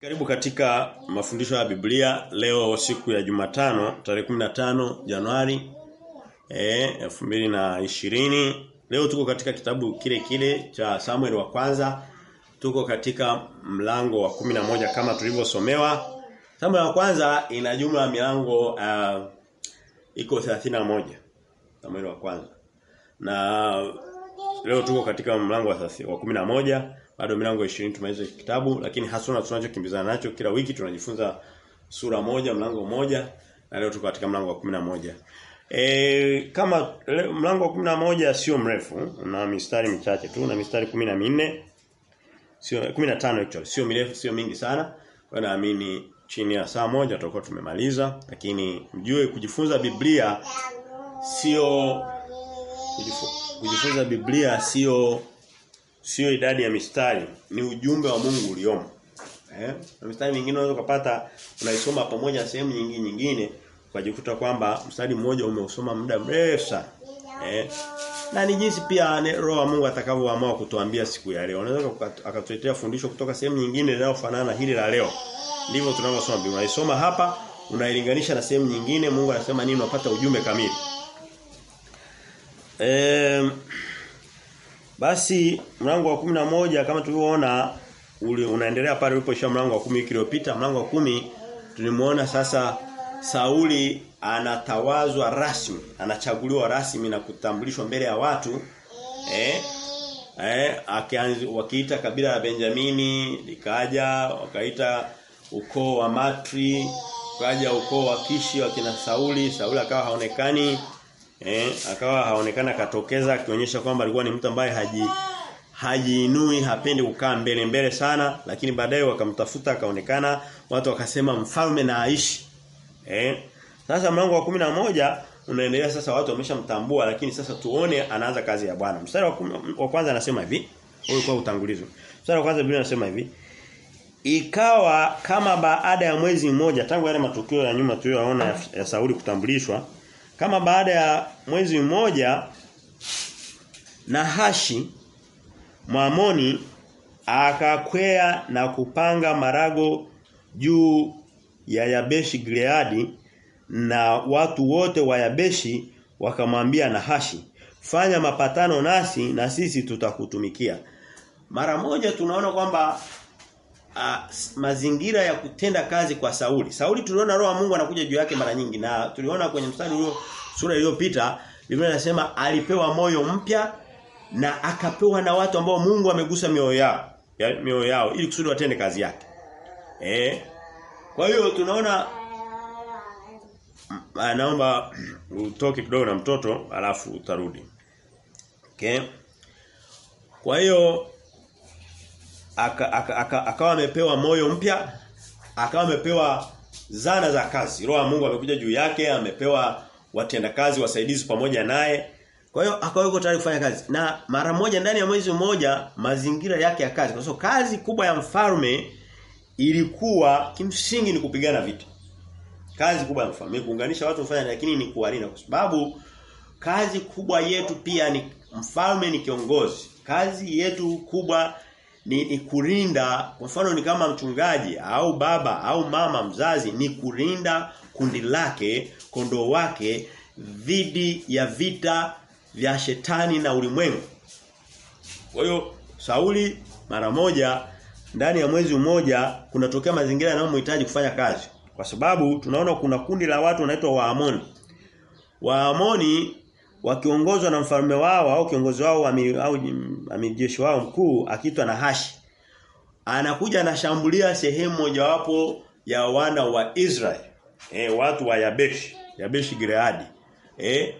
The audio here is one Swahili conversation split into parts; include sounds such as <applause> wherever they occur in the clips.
Karibu katika mafundisho ya Biblia leo siku ya Jumatano tarehe 15 Januari eh 2020 leo tuko katika kitabu kile kile cha Samuel wa kwanza. Tuko katika mlango wa kumi na moja kama tulivyosomewa. Samuel wa kwanza ina jumla ya milango uh, iko 31 Samuel wa kwanza. Na leo tuko katika mlango wa, wa moja bado milango 20 tumaliza kitabu lakini hasuna tunachokimbizana nacho kila wiki tunajifunza sura moja mlango moja na leo tuko katika mlango wa moja. E, kama le, mlango wa moja sio mrefu una mistari michache tu na mistari 14 sio 15 actually sio mirefu sio mingi sana. Kwa naamini chini ya saa moja tutakuwa tumemaliza lakini mjue kujifunza Biblia sio kujifunza Biblia sio sio idadi ya mistari ni ujumbe wa Mungu uliomo. Eh? Na mistari mingine unaweza kupata unaisoma pamoja sehemu nyingine nyingine ukajikuta kwamba mstari mmoja umeusoma muda mrefu sana. Eh? Na ni jinsi pia roho wa Mungu atakavyoamua kutuambia siku ya leo. Unaweza akatuletea fundisho kutoka sehemu nyingine linalofanana na hili la leo. Ndivyo tunavyosoma Biblia. Unaisoma hapa unailinganisha na sehemu nyingine Mungu anasema nini unapata ujumbe kamili. Eh basi mlango wa kumi na moja kama tulivyoona unaendelea pale ulipoishia mlango wa kumi kiliopita mlango wa kumi tulimuona sasa Sauli anatawazwa rasmi anachaguliwa rasmi na kutambulishwa mbele ya watu eh eh akianzi, wakiita kabila la Benjamini likaja wakaita ukoo wa Matri ukaja ukoo wa Kishi wakina Sauli. Sauli akawa haonekani eh akawa haonekana katokeza akionyesha kwamba alikuwa ni mtu ambaye haji hajiinui hapendi kukaa mbele mbele sana lakini baadaye wakamtafuta akaonekana watu wakasema mfalme na aishi. Eh sasa mlango wa moja unaendelea sasa watu wameshamtambua lakini sasa tuone anaanza kazi ya Bwana. Mstari wa, wa kwanza anasema hivi huyo kwa utangulizo mstari wa kwanza Biblia anasema hivi ikawa kama baada ya mwezi mmoja tangu yale matukio ya nyuma tuliyoona ya, ya Sauli kutambulishwa kama baada ya mwezi mmoja Nahashi Mwamoni akakwea na kupanga marago juu ya Yabeshi Gileadi na watu wote wa Yabeshi wakamwambia Nahashi fanya mapatano nasi na sisi tutakutumikia. Mara moja tunaona kwamba uh, mazingira ya kutenda kazi kwa Sauli. Sauli tuliona roho ya Mungu anakuja juu yake mara nyingi na tuliona kwenye mstari huo sura iliyopita Biblia inasema alipewa moyo mpya na akapewa na watu ambao Mungu amegusa mioyo yao, ya, mioyo yao ili kusudi watende kazi yake. Eh? Kwa hiyo tunaona naomba utoke kidogo na mtoto alafu utarudi. Okay? Kwa hiyo akawa aka, aka, amepewa moyo mpya akawa amepewa zana za kazi. Roho ya Mungu amekuja juu yake amepewa watendakazi wasaidizi pamoja naye. Kwa hiyo akawa yuko tayari kufanya kazi. Na mara moja ndani ya mwezi mmoja mazingira yake ya kazi. Kwa sababu kazi kubwa ya mfalme ilikuwa kimsingi ni kupigana vita. Kazi kubwa ya mfalme. Kuunganisha watu kufanya lakini ni kuwalinda. Kwa sababu kazi kubwa yetu pia ni mfalme ni kiongozi. Kazi yetu kubwa ni, ni kurinda kwa mfano ni kama mchungaji au baba au mama mzazi ni kurinda kundi lake kondoo wake dhidi ya vita vya shetani na ulimwengu. Kwa hiyo Sauli mara moja ndani ya mwezi mmoja kunatokea mazingira yanayomhitaji kufanya kazi. Kwa sababu tunaona kuna kundi la watu wanaitwa Waamoni. Waamoni wakiongozwa na mfalme wao au kiongozi wao au amejeshi wao mkuu akitwa na Nahashi anakuja anashambulia sehemu mojawapo ya wana wa Israeli eh watu wa Yabeshi Yabeshi Gileadi eh.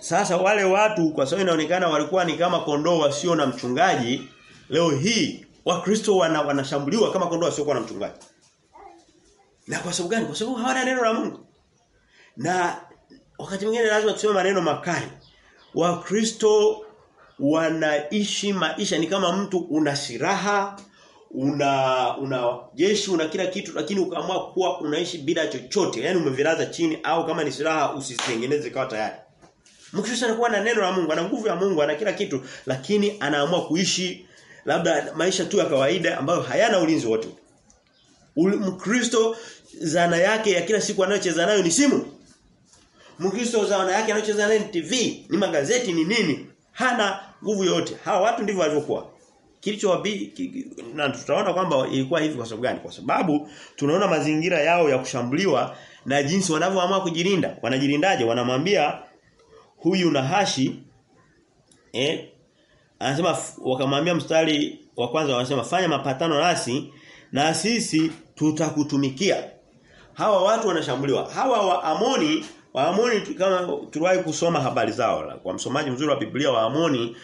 Sasa wale watu kwa sababu inaonekana walikuwa ni kama kondoo wasio na mchungaji leo hii wakristo wana, wanashambuliwa kama kondoo wasio na mchungaji. Na kwa sababu gani? Kwa sababu hawana neno la Mungu. Na wakati mwingine lazima tuseme maneno makali. Wakristo wanaishi maisha ni kama mtu una silaha, una una jeshi, una kila kitu lakini ukaamua kuwa unaishi bila chochote. Yaani umevilaza chini au kama ni silaha usitengeneze kwa tayari. Mkristo anakuwa na neno la Mungu, ana nguvu ya Mungu, ana kila kitu lakini anaamua kuishi labda maisha tu ya kawaida ambayo hayana ulinzi wote. Mkristo zana yake ya kila siku anayocheza nayo ni simu. Mkristo zana yake anayocheza nayo ni TV, ni magazeti, ni nini? Hana nguvu yote. Hawa watu ndivyo walivyokuwa. Kilicho ki, na tutaona kwamba ilikuwa hivi kwa sababu gani? Kwa sababu tunaona mazingira yao ya kushambuliwa na jinsi wanavyoamua kujilinda. Wanajilindaje? Wanamwambia huyu Nahashi eh anasema wakamwambia mstari wa kwanza wanasema fanya mapatano nasi na sisi tutakutumikia. Hawa watu wanashambuliwa. Hawa wa Amoni, wa Amoni kama tuliwahi kusoma habari zao kwa msomaji mzuri wa Biblia Waamoni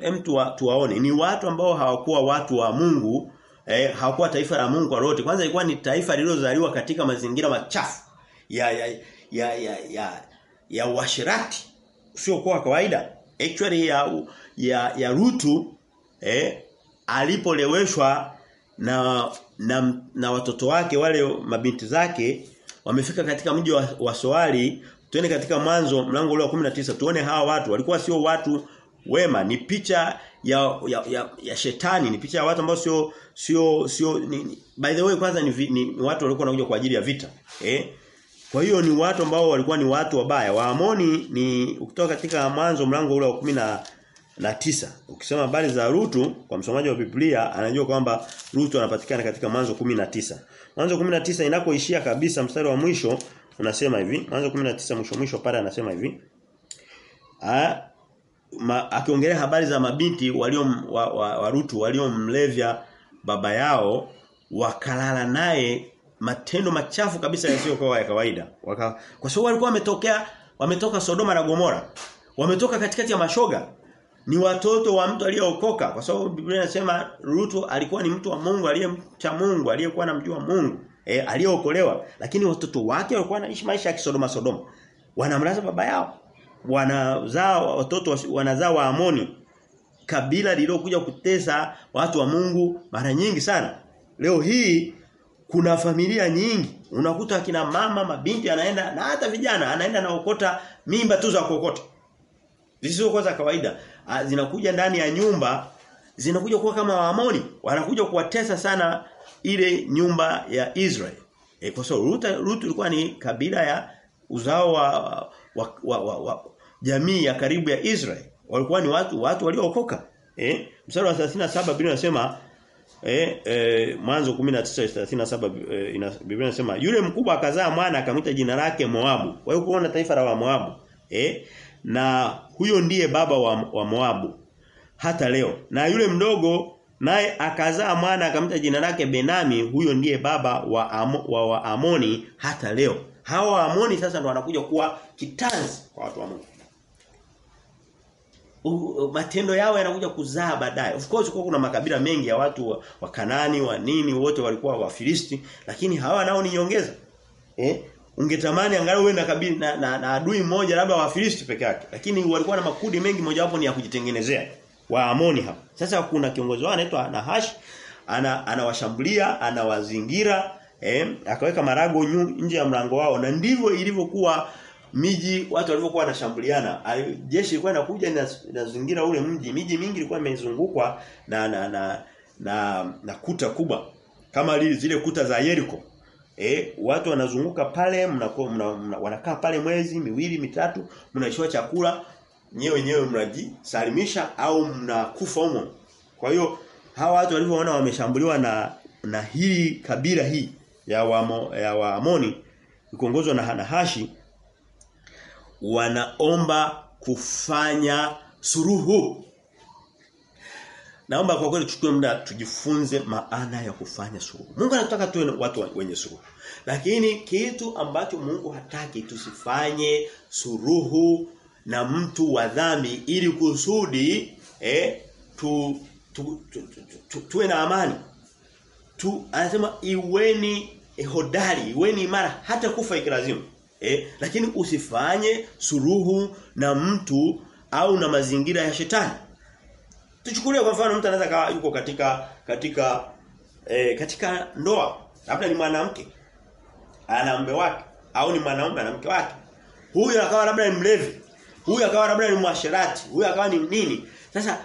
em tuwaone. Ni watu ambao hawakuwa watu wa Mungu eh, hawakuwa taifa la Mungu kwa roti kwanza ilikuwa ni taifa lililozaliwa katika mazingira machafu ya ya ya ya ya, ya uasherati sio kwa kawaida. Actually ya ya, ya Rutu eh, alipoleweshwa na, na na watoto wake wale mabinti zake wamefika katika mji wa, wa Soali tuone katika mwanzo mlango ule wa 19 tuone hawa watu. Walikuwa sio watu wema ni picha ya ya, ya, ya shetani ni picha ya watu ambao sio sio sio ni, by the way kwanza ni, ni, ni watu walikuwa wanakuja kwa ajili ya vita eh? Kwa hiyo ni watu ambao walikuwa ni watu wabaya. Waamoni ni ukitoka katika mwanzo mlango ule wa kumi na na tisa Ukisema habari za Rutu kwa msomaji wa Biblia anajua kwamba Rutu anapatikana katika mwanzo na tisa mwanzo na tisa inakoishia kabisa mstari wa mwisho unasema hivi mwanzo na tisa mwisho mwisho pale anasema hivi ah akiongelea habari za mabinti walio wa, wa, wa Rutu waliomlevya baba yao wakalala naye matendo machafu kabisa yasiyokuwa ya kawaida. Waka, kwa sababu walikuwa wametokea wametoka Sodoma na Gomora. Wametoka katikati ya mashoga. Ni watoto wa mtu aliyeokoka kwa sababu Biblia inasema Rutu alikuwa ni mtu wa Mungu aliyemcha Mungu, aliyekuwa anamjua Mungu, e, aliyeokolewa. Lakini watoto wake walikuwa wanaishi maisha ya kisodoma Sodoma. Wanamlaza baba yao. Wanazaa watoto wanazaa wa Amoni. Kabila lililokuja kutesa watu wa Mungu mara nyingi sana. Leo hii kuna familia nyingi unakuta akina mama mabinti anaenda na hata vijana anaenda naokota mimba tu za kuokota zisizokuwa za kawaida zinakuja ndani ya nyumba zinakuja kuwa kama waamoni wanakuja kuwatesa sana ile nyumba ya Israel e, kwa sababu Ruth Ruth ilikuwa ni kabila ya uzao wa, wa, wa, wa, wa jamii ya karibu ya Israel walikuwa ni watu watu waliookoka eh mstari wa 37 Biblia inasema Eh, eh mwanzo 19:37 eh, Biblia inasema yule mkubwa akazaa mwana akamwita jina lake Moabu. Kwa hiyo kuona taifa la Moabu. Eh? Na huyo ndiye baba wa, wa Moabu hata leo. Na yule mdogo naye akazaa mwana akamta jina lake Benami, huyo ndiye baba wa, Amo, wa, wa Amoni hata leo. Hawa Waamoni sasa ndo wanakuja kuwa kitanzi kwa watu wa Mungu matendo yao yanakuja kuzaa baadaye. Of course kuna makabila mengi ya watu wa, wa Kanani, wa nini wote walikuwa Wafilisti, lakini hawa nao ni nyongeza. Eh? Ungetamani angalau uwe na kabili na, na, na adui mmoja labda Wafilisti peke yake. Lakini walikuwa na makundi mengi mojawapo ni ya kujitengenezea. Wa Amoni hapa. Sasa kuna kiongozi wao anaitwa Nahash ana anawashambulia, anawazingira, eh, akaweka marago nje ya mlango wao na ndivyo ilivyokuwa miji watu walivyokuwa wanashambuliana jeshi lilikuwa linakuja linazingira ule mji miji mingi ilikuwa imezungukwa na na na na, na kuta kubwa kama zile kuta za Jericho eh watu wanazunguka pale mnakuwa mna, mna, wanakaa pale mwezi miwili mitatu mnaishiwa chakula nyewe wenyewe mnajisalimisha au mnakufa humo kwa hiyo hawa watu walivyoona wameshambuliwa na na hii kabila hii ya wa, ya Waamoni ikiongozwa na Hanahashi wanaomba kufanya suruhu. Naomba kwa kweli tuchukue muda tujifunze maana ya kufanya suluhu. Mungu anataka tuwe watu wenye suluhu. Lakini kitu ambacho Mungu hataki tusifanye suruhu na mtu wa dhambi ili kusudi eh tu, tu, tu, tu, tu, tuwe na amani. Tu anasema iweni eh, hodari, iweni imara hata kufa ikilazimu. Eh, lakini usifanye suruhu na mtu au na mazingira ya shetani. Tuchukulie kwa mfano mtu anaweza kawa yuko katika katika e, katika ndoa. Labda ni mwanamke. Ana mume wake au ni mwanaume ana mke wake. Huyu akawa labda ni mlevi. Huyu akawa labda ni mwasherati. Huyu akawa ni nini? Sasa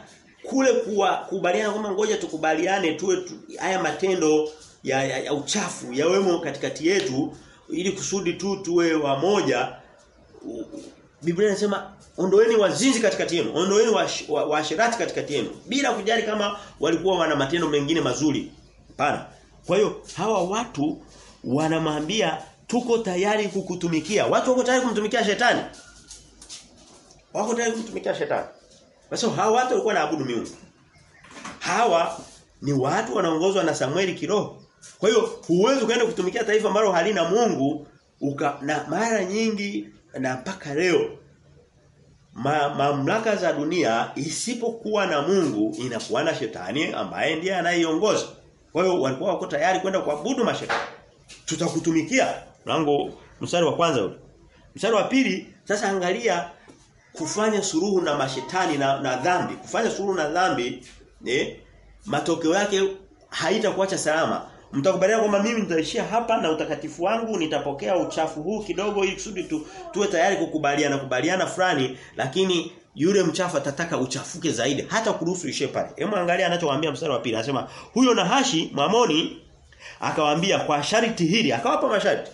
kule kuwa kubaliana kwamba ngoja tukubaliane tuwe tu, haya matendo ya, ya, ya uchafu yawemo katikati yetu ili kusudi tu tuwe wamoja Biblia inasema ondoeni wazinzi katikati yenu, ondoeni washirati wa, wa katikati yenu bila kujali kama walikuwa wana matendo mengine mazuri. Hapana. Kwa hiyo hawa watu wanamwambia tuko tayari kukutumikia. Watu wako tayari kumtumikia shetani. Wako tayari kumtumikia shetani. Basi hawa watu walikuwa naabudu miungu. Hawa ni watu wanaongozwa na Samueli kiroho. Kwa hiyo huwezi kwenda kutumikia taifa ambalo halina Mungu uka, na mara nyingi na mpaka leo ma, mamlaka za dunia isipokuwa na Mungu inakuwa na shetani ambaye ndiye anayeiongoza. Kwa hiyo walikuwa wako tayari kwenda kuabudu mashetani. Tutakutumikia. Mlango mstari wa kwanza ule. Mstari wa pili sasa angalia kufanya suruhu na mashetani na, na dhambi. Kufanya suruhu na dhambi eh, matokeo yake haitakuacha salama. Mtakubaliana kwamba mimi nitaishia hapa na utakatifu wangu nitapokea uchafu huu kidogo ili kusudi tu, tuwe tayari kukubaliana kubaliana fulani lakini yule mchafu atataka uchafuke zaidi hata kuruhusu ishe pale. Hebu angalia anachowaambia mstari wa pili anasema huyo Nahashi Mamoni akawaambia kwa sharti hili akawapa masharti.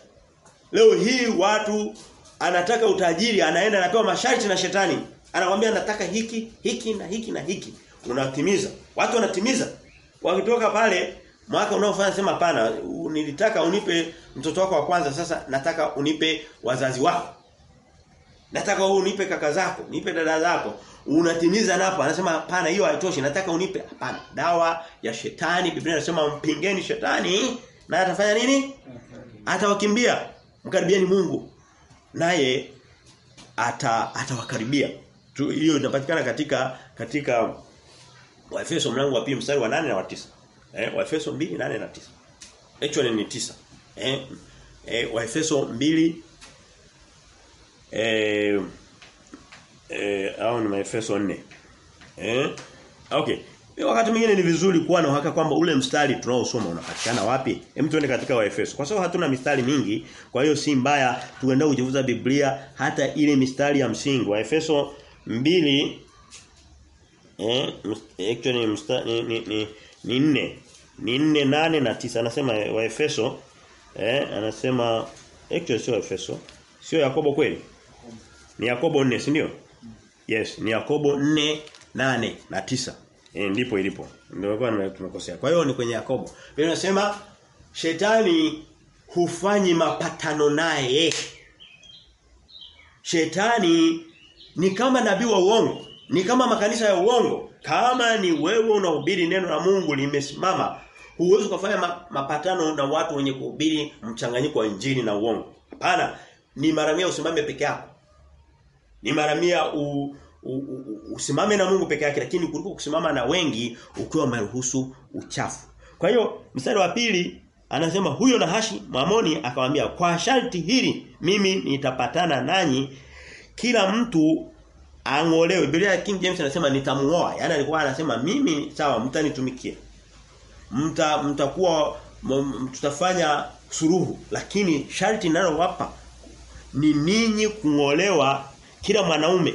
Leo hii watu anataka utajiri anaenda anapewa masharti na shetani. Anakuambia nataka hiki, hiki na hiki na hiki. Unatimiza. Watu wanatimiza. Wakitoka pale mwaka unaofanya sema hapana nilitaka unipe mtoto wako wa kwanza sasa nataka unipe wazazi wako. Nataka unipe kaka zako, nipe dada zako. Unatimiza napo anasema hapana hiyo haitoshi nataka unipe hapana. Dawa ya shetani Biblia inasema mpingeni shetani na atafanya nini? Atawakimbia. Mkaribieni Mungu. Naye ata atawakaribia. Hiyo inapatikana katika katika Waefeso mlango wa 2 mstari wa 8 na wa 9. Eh Waefeso 2 8 na 9. Actually ni 9. Eh eh Waefeso 2 eh eh au ni Waefeso 4. Eh okay. Wakati mwingine ni vizuri kuwa na uhakika kwamba ule mstari tunaosoma unapatikana wapi. Hem tuende katika Waefeso. Kwa sababu hatuna mistari mingi, kwa hiyo si mbaya tuende kujifunza Biblia hata ile mistari ya msingi. Waefeso 2 eh actually mstari ni ni ni nne ni nne nane na tisa anasema Waefeso eh anasema actually sio Efeso sio Yakobo kweli ni Yakobo 4 si ndio yes ni Yakobo 4 8 na tisa E, ndipo ilipo. Ndio tumekosea. Kwa hiyo ni kwenye Yakobo. Biblia inasema shetani hufanyi mapatano naye. Shetani ni kama nabii wa uongo, ni kama makanisa ya uongo. Kama ni wewe unahubiri neno la Mungu limesimama, huwezi kufanya ma, mapatano na watu wenye kuhubiri mchanganyiko wa injili na uongo. Hapana, ni maramia usimame peke yako. Ni maramia u, U, u, usimame na Mungu peke yake lakini kuliko kusimama na wengi ukiwa umeruhusu uchafu. Kwa hiyo mstari wa pili anasema huyo Nahashi Mwamoni akamwambia kwa sharti hili mimi nitapatana nanyi kila mtu angolewe. Biblia ya King James anasema nitamuoa. Yaani alikuwa anasema mimi sawa mtanitumikia. Mta mtakuwa tutafanya suruhu lakini sharti ninalowapa ni ninyi kungolewa kila mwanaume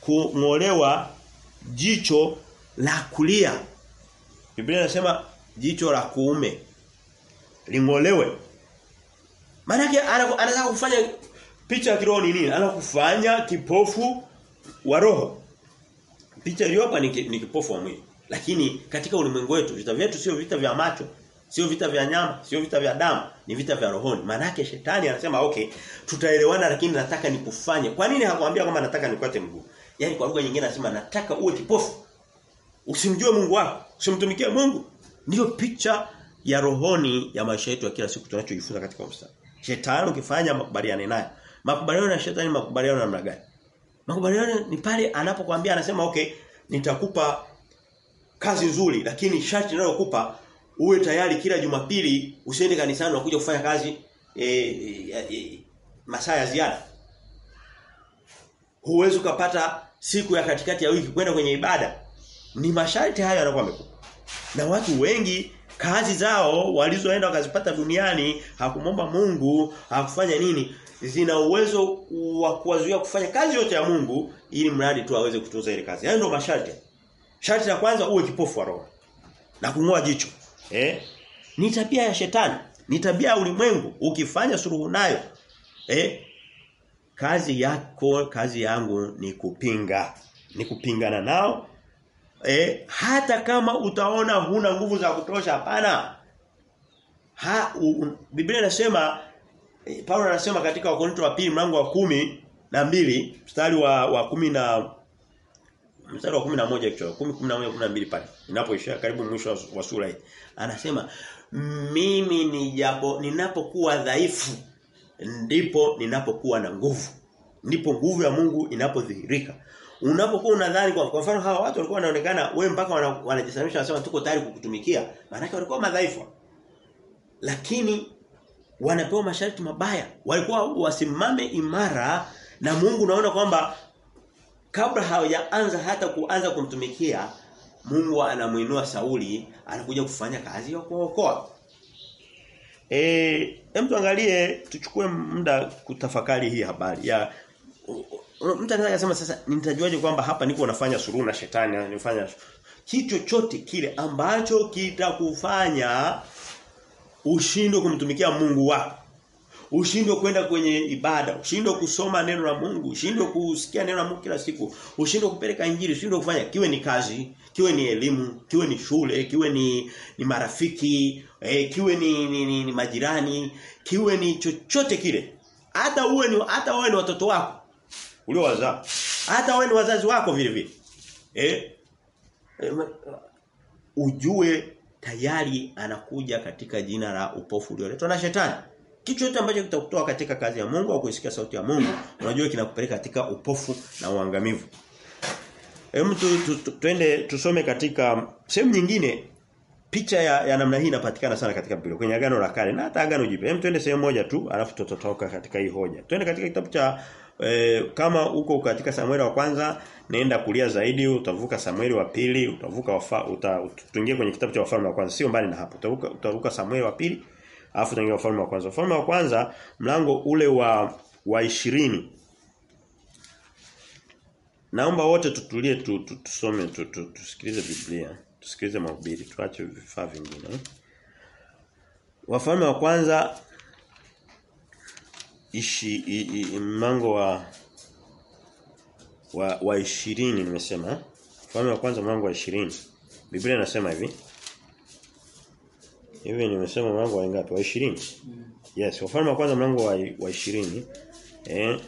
kungolewa jicho la kulia. Biblia inasema jicho la kuume lingolewe. Maana anataka kufanya picha ya kiroho ni nini? Anataka kufanya kipofu wa roho. Picha iliyopa ni, ni kipofu wa mwili. Lakini katika ulimwengu wetu vita vyetu sio vita vya macho, sio vita vya nyama, sio vita vya damu, ni vita vya rohoni. Maana shetani anasema okay, tutaelewana lakini nataka nikufanye. Kwa nini hakwambia kwamba nataka nikwate mguu? Yaani kwa lugha nyingine anasema nataka uwe kipofu. Usimjue Mungu wako, usimtumikie Mungu. Ndiyo picha ya rohoni ya maisha yetu ya kila siku tunachojifunza katika mstari. Shetani ukifanya makubaliano naye. Makubaliano na shetani makubaliano namna gani? Makubaliano ni pale anapokuambia anasema okay, nitakupa kazi nzuri lakini sharti ninalokupa uwe tayari kila Jumapili usiende kanisani na kuja kufanya kazi e, e, e, masaa ya ziada. Huwezi ukapata siku ya katikati ya wiki kwenda kwenye ibada. Ni masharti hayo anakuwa amekupa. Na watu wengi kazi zao walizoenda wakazipata duniani hakumomba Mungu, hakufanya nini, zina uwezo wa kuwazuia kufanya kazi yote ya Mungu ili mradi tu aweze kutunza ile kazi. Hayo ndio masharti. Sharti la kwanza uwe kipofu wa roho. Na kungoa jicho. Eh? Ni tabia ya shetani. Ni tabia ya ulimwengu. Ukifanya suruhu nayo eh kazi yako kazi yangu ni kupinga. Ni kupingana nao. Eh hata kama utaona huna nguvu za kutosha hapana. Ha u, Biblia inasema eh, Paulo anasema katika Wakorintho wa pili mlango wa kumi na mbili mstari wa wa kumi na mstari wa 11 kichwa 10 11 12 pale inapoishia karibu mwisho wa sura hii. Anasema mimi ni japo ninapokuwa dhaifu ndipo ninapokuwa na nguvu. Ndipo nguvu ya Mungu inapodhihirika. Unapokuwa unadhani kwa, kwa mfano hawa watu walikuwa wanaonekana we mpaka wanajisalimisha wanasema tuko tayari kukutumikia maana walikuwa madhaifu. Lakini wanapewa masharti mabaya walikuwa wasimame imara na Mungu naona kwamba kabla hawajaanza hata kuanza kumtumikia Mungu anamuinua Sauli anakuja kufanya kazi ya kuokoa. Eh, hem tuangalie tuchukue muda kutafakari hii habari ya mtu anaweza kusema sasa nitajuaje kwamba hapa niko nafanya suruhu na shetani na kitu chochote kile ambacho kitakufanya ushindwe kumtumikia Mungu wako ushindwe kwenda kwenye ibada, ushindwe kusoma neno la Mungu, ushindwe kusikia neno la Mungu kila siku, ushindwe kupeleka injili, ushindwe kufanya kiwe ni kazi, kiwe ni elimu, kiwe ni shule, kiwe ni ni marafiki, eh, kiwe ni, ni, ni, ni majirani, kiwe ni chochote kile. Hata uwe ni hata wewe ni watoto wako uliowazaa. Hata wewe ni wazazi wako vile vile. Eh? eh ujue tayari anakuja katika jina la upofu ulioletwa na shetani. Kitu chote ambacho kitakutoa katika kazi ya Mungu au kusikia sauti ya Mungu, unajua kinakupeleka katika upofu na uangamivu. Hem tu, tu, tu, tuende tusome katika sehemu nyingine picha ya, ya namna hii inapatikana sana katika Biblia kwenye agano la kale na hata agano jipya. Hem tuende sehemu moja tu alafu tutatoka katika hii hoja. Twende katika kitabu cha e, kama uko katika Samueli wa kwanza naenda kulia zaidi utavuka Samueli wa pili utavuka uta, tuingie kwenye kitabu cha wafalme wa kwanza sio mbali na hapo utavuka utavuka Samueli wa pili Alafu tunaingia wafalme wa kwanza. wafalme wa kwanza mlango ule wa wa 20. Naomba wote tutulie tu, tu, tusome tu, tu, tusikilize Biblia, tusikilize mahubiri, tuache vifaa vingine. Wafalme wa kwanza ishi i, i, mlango wa wa wa 20 nimesema. Wafalme wa kwanza mlango wa 20. Biblia inasema hivi. Hivi nimesema mlango wa ngapi? Wa 20. Yes, wafalme wa kwanza mlango wa wa 20. Eh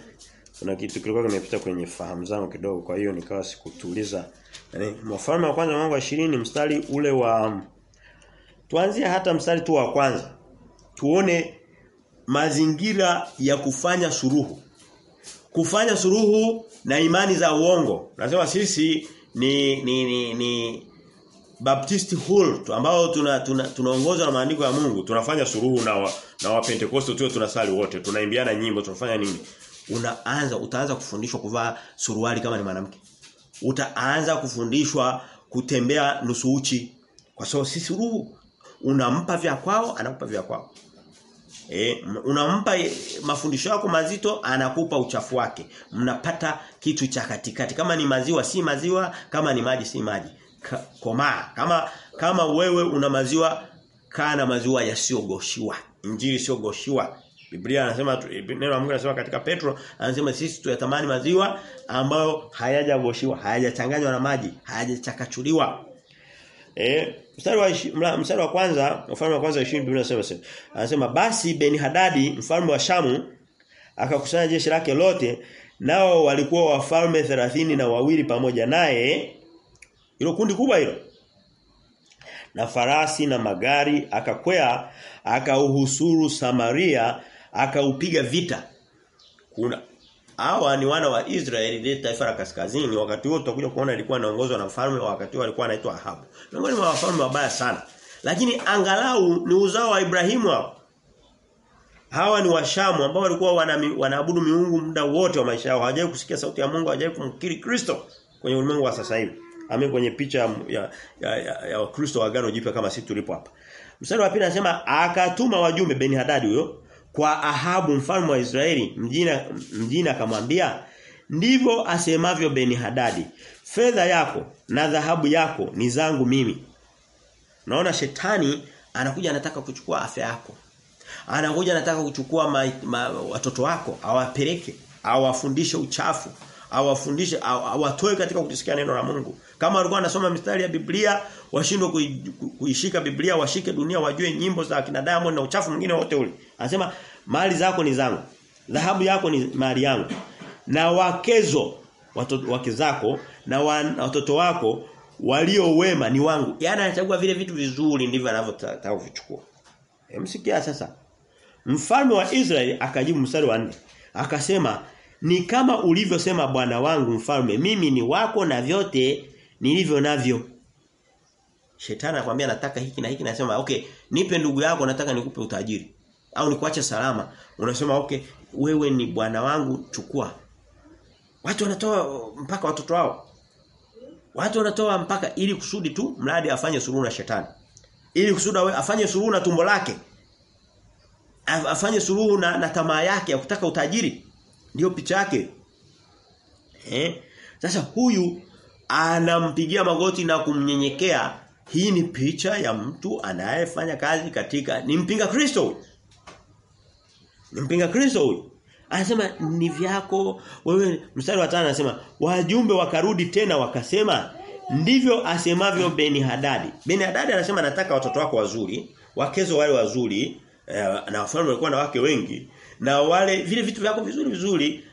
kuna kitu kilikuwa kimepita kwenye fahamu zangu kidogo kwa hiyo nikawa sikutuliza. Yaani wafalme wa kwanza mlango wa 20 mstari ule wa tuanzie hata mstari tu wa kwanza. Tuone mazingira ya kufanya suruhu. Kufanya suruhu na imani za uongo. Nasema sisi ni ni ni, ni Baptist Hall ambao tuna tunaongozwa tuna, na maandiko ya Mungu. Tunafanya suruhu na wa, na wa Pentecost tu tunasali wote. Tunaimbiana nyimbo tunafanya nini? Unaanza utaanza kufundishwa kuvaa suruali kama ni mwanamke. Utaanza kufundishwa kutembea nusu uchi. Kwa sababu si suruhu unampa vya kwao anakupa vya kwao E, unampa mafundisho yako mazito anakupa uchafu wake. Mnapata kitu cha katikati. Kama ni maziwa si maziwa, kama ni maji si maji komaa. Kama kama wewe una maziwa kana maziwa yasiyogoshiwa. Injili siogoshiwa Biblia anasema neno la Mungu anasema katika Petro anasema sisi tuyatamani maziwa ambayo hayajagoshiwa, hayajachanganywa na maji, hayajachakachuliwa. Eh mstari wa mstari wa kwanza, mfalme wa kwanza 20 Biblia inasema sema. Anasema basi Ben Hadadi mfalme wa Shamu akakusanya jeshi lake lote nao walikuwa wafalme thelathini na wawili pamoja naye hilo kundi kubwa hilo. Na farasi na magari akakwea akauhusuru Samaria akaupiga vita. Kuna hawa ni wana wa Israeli ile taifa la kaskazini wakati huo tutakuja kuona ilikuwa inaongozwa na mfalme wa wakati huo alikuwa anaitwa Ahabu. Miongoni mwa wafalme wabaya sana. Lakini angalau ni uzao wa Ibrahimu hao. Hawa ni washamu ambao walikuwa wanaabudu miungu muda wote wa maisha yao. Hawajawahi kusikia sauti ya Mungu, hawajawahi kumkiri Kristo kwenye ulimwengu wa sasa hivi. Ame kwenye picha ya ya, ya, ya Kristo wa agano jipya kama sisi tulipo hapa. Mstari wa pili anasema akatuma wajumbe Ben Hadadi huyo kwa Ahabu mfalme wa Israeli mjina mjina akamwambia ndivyo asemavyo Beni Hadadi fedha yako na dhahabu yako ni zangu mimi. Naona shetani anakuja anataka kuchukua afya yako. Anakuja anataka kuchukua ma, ma, watoto wako awapeleke, awafundishe uchafu, awafundishe awatoe katika kutisikia neno la Mungu. Kama walikuwa wanasoma mistari ya Biblia, washindwe kuishika Biblia, washike dunia, wajue nyimbo za kina Diamond na uchafu mwingine wote ule. Anasema mali zako ni zangu. Dhahabu yako ni mali yangu. Na wakezo watoto wake zako na watoto wako walio wema ni wangu. Yaani anachagua vile vitu vizuri ndivyo anavyotaka kuvichukua. Hemsikia sasa. Mfalme wa Israeli akajibu mstari wa 4. Akasema ni kama ulivyosema bwana wangu mfalme mimi ni wako na vyote nilivyo navyo. Shetani anakuambia nataka hiki na hiki nasema okay nipe ndugu yako nataka nikupe utajiri au nikuache salama. Unasema okay wewe ni bwana wangu chukua. Watu wanatoa mpaka watoto wao. Watu wanatoa mpaka ili kusudi tu mradi afanye suluhu na shetani. Ili kusudi afanye suluhu na tumbo lake. Afanye suluhu na, na tamaa yake ya kutaka utajiri. Ndiyo picha yake. Eh? Sasa huyu anampigia magoti na kumnyenyekea. Hii ni picha ya mtu anayefanya kazi katika ni mpinga Kristo. Ni mpinga Kristo huyu. Anasema ni vyako wewe mstari wa 5 anasema wajumbe wakarudi tena wakasema ndivyo asemavyo Beni Hadadi. Beni Hadadi anasema nataka watoto wako wazuri, wakezo wale wazuri eh, na wafalme walikuwa na wake wengi na wale vile vitu vyako vizuri vizuri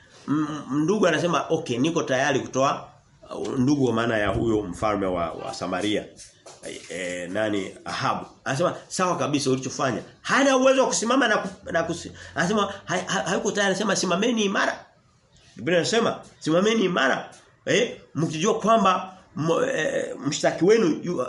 ndugu anasema okay niko tayari kutoa ndugu kwa maana ya huyo mfalme wa, wa Samaria. E, e, nani? Ahabu. Anasema sawa kabisa ulichofanya. Hana uwezo wa kusimama na, na kusi, anasema hayuko tayari. Anasema simameni imara. Biblia inasema simameni imara. Eh mkijua kwamba e, mshtaki wenu yu,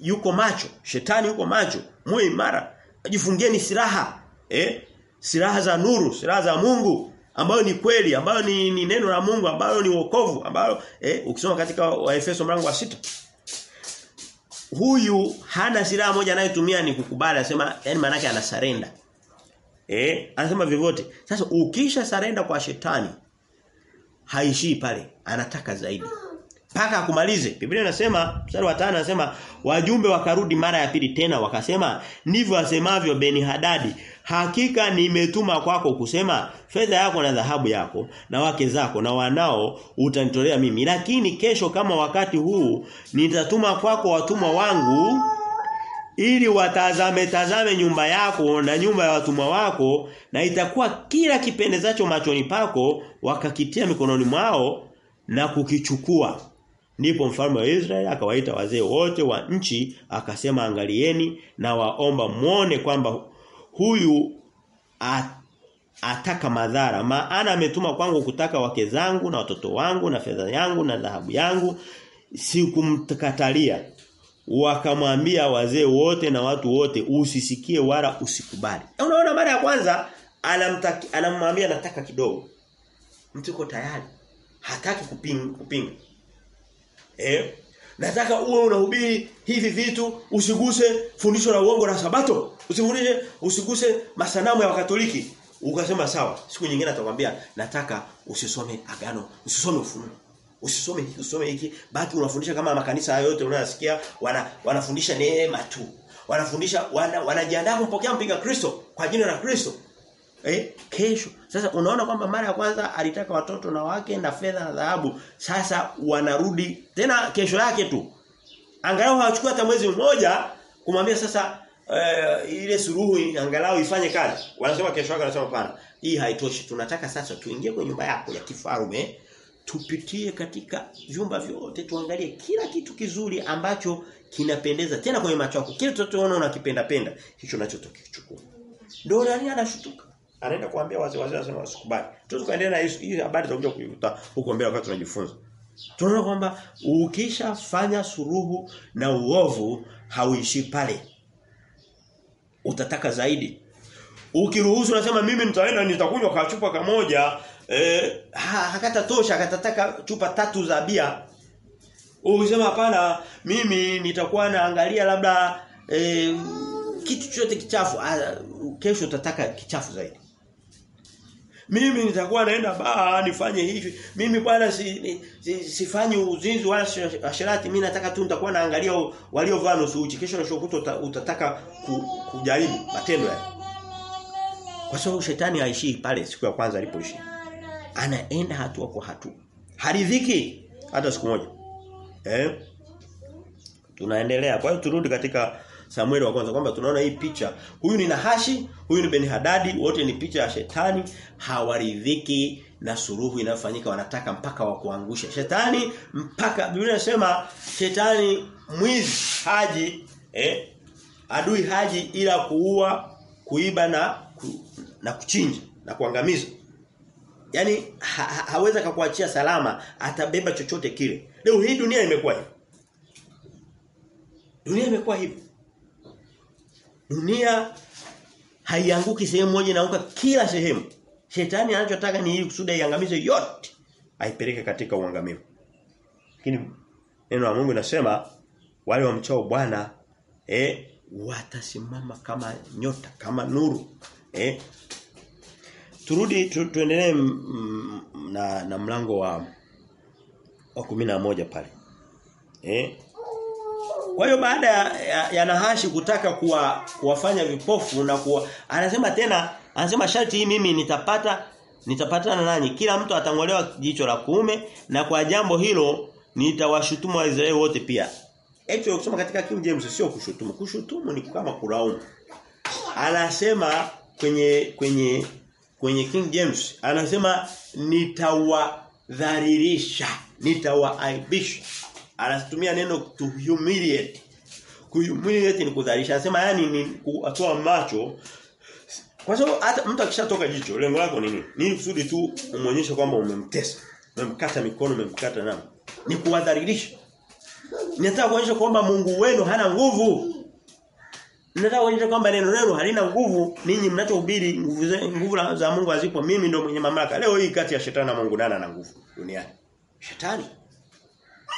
yuko macho shetani yuko macho muwe imara. Jifungeni silaha. Eh silaha za nuru silaha za Mungu ambayo ni kweli ambayo ni, ni neno la Mungu ambayo ni wokovu ambayo eh ukisoma katika Waefeso mlango wa sita. Huyu hana silaha moja anayotumia ni kukubali anasema yani maana yake ana surrender eh anasema vyovyote. Sasa ukisha surrender kwa shetani haishii pale anataka zaidi. Paka akumalize. Biblia inasema mstari wa 5 anasema wajumbe wakarudi mara ya pili tena wakasema ndivyo asemavyo Beni Hadadi hakika nimetuma kwako kusema fedha yako na dhahabu yako na wake zako na wanao utanitolea mimi. Lakini kesho kama wakati huu nitatuma kwako watumwa wangu ili watazame tazame nyumba yako na nyumba ya watumwa wako na itakuwa kila kipendezacho machoni pako wakakitia mikononi mwao na kukichukua. Ndipo mfalme wa Israeli akawaita wazee wote wa nchi akasema angalieni na waomba muone kwamba huyu ataka madhara. Maana ametuma kwangu kutaka wake zangu na watoto wangu na fedha yangu na dhahabu yangu. Sikumkatalia. Wakamwambia wazee wote na watu wote usisikie wala usikubali. Unaona mara ya kwanza anamtaki anamwambia nataka kidogo. Mtu uko tayari. Hataki kupinga kupinga. Eh? Nataka uwe unahubiri hivi vitu, usiguse fundisho la uongo la sabato, usifundishe usiguse masanamu ya wakatoliki. Ukasema sawa. Siku nyingine atakwambia nataka usisome agano, usisome ufunuo. Usisome hiki, usome hiki, baki unafundisha kama makanisa hayo yote unayosikia wana, wanafundisha neema tu. Wanafundisha wana, wanajiandaa kumpokea mpinga Kristo kwa jina la Kristo. Eh, kesho. Sasa unaona kwamba mara ya kwanza alitaka watoto na wake na fedha na dhahabu. Sasa wanarudi tena kesho yake tu. Angalau hawachukua hata mwezi mmoja kumwambia sasa uh, ile suruhu angalau ifanye kazi. Wanasema kesho yake anasema pana. Hii haitoshi. Tunataka sasa tuingie kwenye nyumba yako ya kifarume, tupitie katika vyumba vyote tuangalie kila kitu kizuri ambacho kinapendeza tena kwenye macho yako. Kile tunachoona unakipenda penda hicho unachotokichukua. Ndio nani anashutuka? anaenda kuambia wazee wazee wanasema wasikubali. Kaendelea na hii habari tutakuja kuikuta huko mbele wakati tunajifunza. Tunaona kwamba ukishafanya suruhu na uovu hauishi pale. Utataka zaidi. Ukiruhusu unasema mimi nitaenda nitakunywa kwa chupa kamoja eh ha, hakata tosha akatataka chupa tatu za bia. Ukisema hapana mimi nitakuwa naangalia labda eh, kitu chochote kichafu kesho utataka kichafu zaidi. Mimi nitakuwa naenda baa nifanye hivi. Mimi bwana si, si, sifanyi uzinzi wala asherati. Mimi nataka tu nitakuwa naangalia waliovaa nusu uchi. Kesho na shokuto uta, utataka ku, kujaribu matendo yale. Kwa sababu shetani haishii pale siku ya kwanza alipoishi. Anaenda hatua kwa hatua. Haridhiki hata siku moja. Eh? Tunaendelea. Kwa hiyo turudi katika Samueli wa kwanza kwamba tunaona hii picha. Huyu ni Nahashi, huyu ni Benhadadi, wote ni picha ya shetani, hawaridhiki na suruhu inayofanyika wanataka mpaka wa kuangusha. Shetani mpaka Biblia inasema shetani mwizi haji eh adui haji ila kuua, kuiba na ku, na kuchinja na kuangamiza. Yaani ha, ha, haweza kukuachia salama, atabeba chochote kile. Leo hii dunia imekuwa hivi. Dunia imekuwa hivi. Dunia haianguki sehemu moja inaanguka kila sehemu. Shetani anachotaka ni ili kusudi iangamize yote. Aipeleke katika uangamivu. Lakini neno la Mungu linasema wale wamchao Bwana eh watasimama kama nyota, kama nuru. Eh Turudi tu, tuendelee na na mlango wa wa 11 pale. Eh kwa hiyo baada ya, ya, Nahashi kutaka kuwa, kuwafanya vipofu na kuwa, anasema tena anasema sharti hii mimi nitapata nitapatana nanyi kila mtu atangolewa jicho la kuume na kwa jambo hilo nitawashutumu Waisraeli wote pia. Actually kusoma katika King James sio kushutumu. Kushutumu ni kama kulaumu. Anasema kwenye kwenye kwenye King James anasema nitawadhalilisha, nitawaaibisha anatumia neno to humiliate. Kuhumiliate ni kudhalisha. Anasema yani ni kuatoa macho. Kwa sababu hata mtu akishatoka jicho, lengo lako nini? Ni kusudi tu umuonyeshe kwamba umemtesa. Umemkata mikono, umemkata namo. Ni kuwadhalilisha. Ninataka kuonyesha kwamba Mungu wenu hana nguvu. Ninataka kuonyesha kwamba neno lenu halina nguvu. Ninyi mnachohubiri nguvu nguvu za Mungu hazipo. Mimi ndio mwenye mamlaka. Leo hii kati ya shetani na Mungu nana na nguvu duniani? Shetani.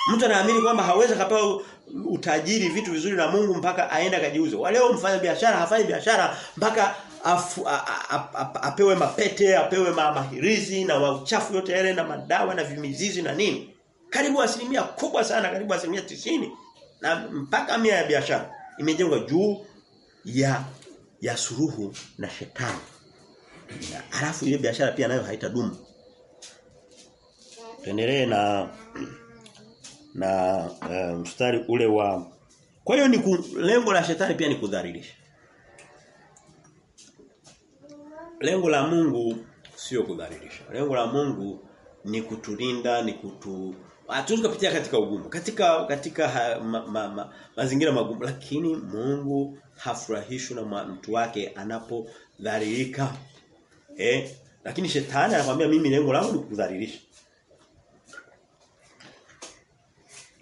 Mtu anaamini kwamba hawezi kapewa utajiri vitu vizuri na Mungu mpaka aende akajiuze. Waleo mfanya biashara hafanyi biashara mpaka afu, a, a, a, apewe mapete, apewe mahirizi na uchafu yote yale na madawa na vimizizi na nini. Karibu asilimia kubwa sana, karibu asilimia tisini na mpaka mia ya biashara imejengwa juu ya ya suruhu na shetani. Alafu ile biashara pia nayo haitadumu. Tuendelee na <clears throat> na uh, mstari ule wa kwa hiyo ni ku, lengo la shetani pia ni kudhalilisha. Lengo la Mungu sio kudhalilisha. Lengo la Mungu ni kutulinda ni kutu hatuwezi kupitia katika ugumu. Katika katika ha, ma, ma, ma, mazingira magumu. Lakini Mungu hafurahishwi na mtu wake anapodhalilika. Eh lakini shetani anakuambia mimi lengo langu ni kudhalilisha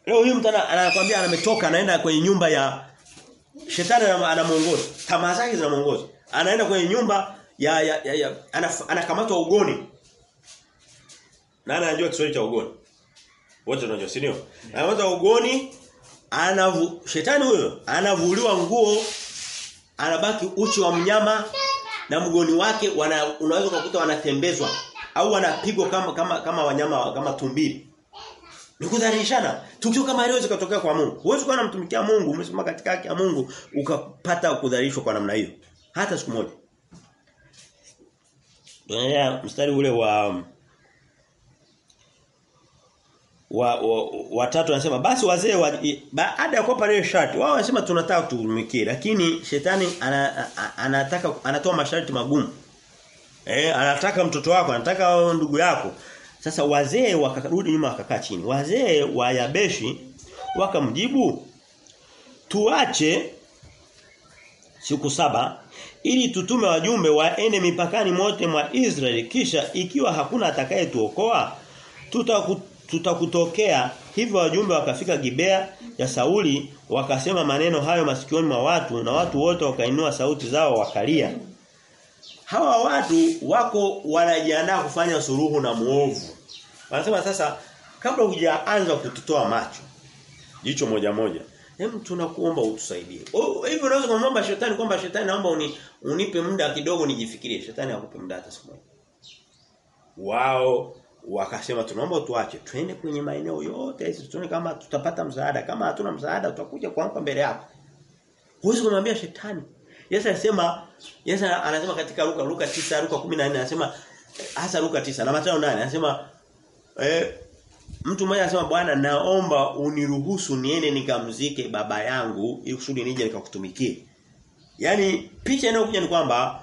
Leo huyu mtu anakuambia ametoka anaenda kwenye nyumba ya shetani anamuongoza. Tamaa zake zinamuongoza. Anaenda kwenye nyumba ya, ya, ya, ya anakamatwa ugoni. Nani anajua Kiswahili cha ugoni? Wote tunajua, si ndio? Anakamatwa ugoni, anavu shetani huyo anavuliwa nguo, anabaki uchi wa mnyama na mgoni wake wana, unaweza kukuta wanatembezwa au wanapigwa kama kama kama wanyama kama tumbili. Ni kudhalilishana. Tukio kama hilo zikatokea kwa Mungu. Huwezi kuwa unamtumikia Mungu, umesimama katika haki ya Mungu ukapata kudhalishwa kwa namna hiyo. Hata siku moja. Tunaendelea mstari ule wa wa watatu wa anasema basi wazee wa, baada ya kuwapa ile sharti wao wanasema tunataka tutumikie lakini shetani ana, anataka anatoa masharti magumu. Eh anataka mtoto wako, anataka ndugu yako. Sasa wazee wakarudi nyuma wakakaa chini. Wazee wa Yabeshi wakamjibu tuache siku saba ili tutume wajumbe waende mipakani mote mwa Israeli. Kisha ikiwa hakuna atakayetuokoa tutakutokea. Hivyo wajumbe wakafika Gibea ya Sauli wakasema maneno hayo masikioni mwa watu na watu wote wakainua sauti zao wakalia hawa watu wako wanajiandaa kufanya suruhu na muovu. Wanasema sasa kabla hujaanza kututoa macho jicho moja moja hem tunakuomba utusaidie. Hivi unaweza kumwomba shetani kwamba shetani naomba uni, unipe muda kidogo nijifikirie. Shetani hakupe muda hata siku wao wakasema tunaomba tuache twende kwenye maeneo yote hizi tuone kama tutapata msaada kama hatuna msaada tutakuja kuanguka mbele yako huwezi kumwambia shetani Yesu anasema Yesu anasema katika Luka Luka 9 Luka 14 anasema hasa Luka 9 na Mathayo 8 anasema eh, mtu mmoja anasema Bwana naomba uniruhusu niende nikamzike baba yangu ili kusudi nije nikakutumikie. Yaani picha inayokuja ni kwamba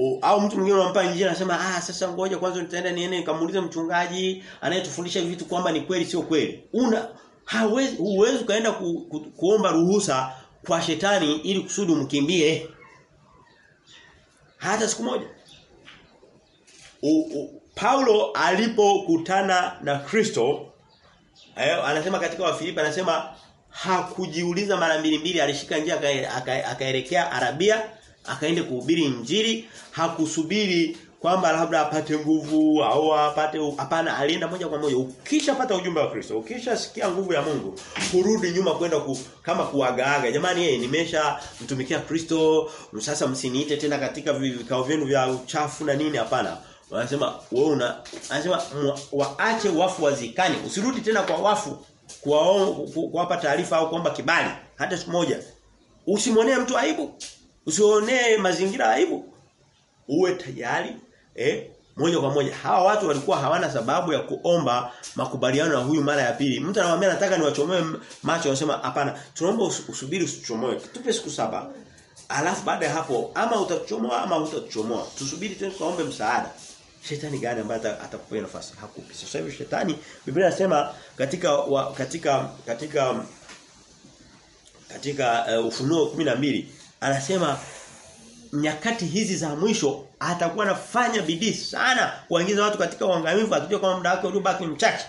o, au mtu mwingine unampa injili anasema ah sasa ngoja kwanza nitaenda niende nikamuulize mchungaji anayetufundisha vitu kwamba ni kweli sio kweli. Una hawezi huwezi kaenda ku, ku, kuomba ruhusa kwa shetani ili kusudi umkimbie. Hata siku moja. U, u, Paulo alipokutana na Kristo ayo, anasema katika Wafilipi anasema hakujiuliza mara mbili mbili alishika njia akaelekea aka, aka Arabia akaende kuhubiri injili hakusubiri kwamba labda apate nguvu au apate hapana alienda moja kwa moja. Ukishapata ujumbe wa Kristo ukishasikia nguvu ya Mungu kurudi nyuma kwenda ku, kama kuagaaga. Jamani yeye nimesha mtumikia Kristo sasa msiniite tena katika vikao vyenu vya uchafu na nini? Hapana. Wanasema wewe una anasema waache wafu wazikani usirudi tena kwa wafu kuwapa taarifa au kuomba kibali. Hata siku moja. Usimwonee mtu aibu. Usionee mazingira aibu. Uwe tayari eh? Moja kwa moja. Hawa watu walikuwa hawana sababu ya kuomba makubaliano na huyu mara ya pili. Mtu anamwambia nataka niwachomoe macho anasema hapana tunaomba usubiri usichomoe. Tupe siku saba. Alafu baada ya hapo ama utachomoa ama hutachomoa. Tusubiri tena tuombe msaada. Shetani gani ambaye atakupa nafasi? Hakupi. Sasa hivi shetani Biblia inasema katika wa, katika katika katika uh, Ufunuo 12 anasema nyakati hizi za mwisho atakuwa anafanya bidii sana kuingiza watu katika uangamivu atujue kama muda wake uliobaki mchache.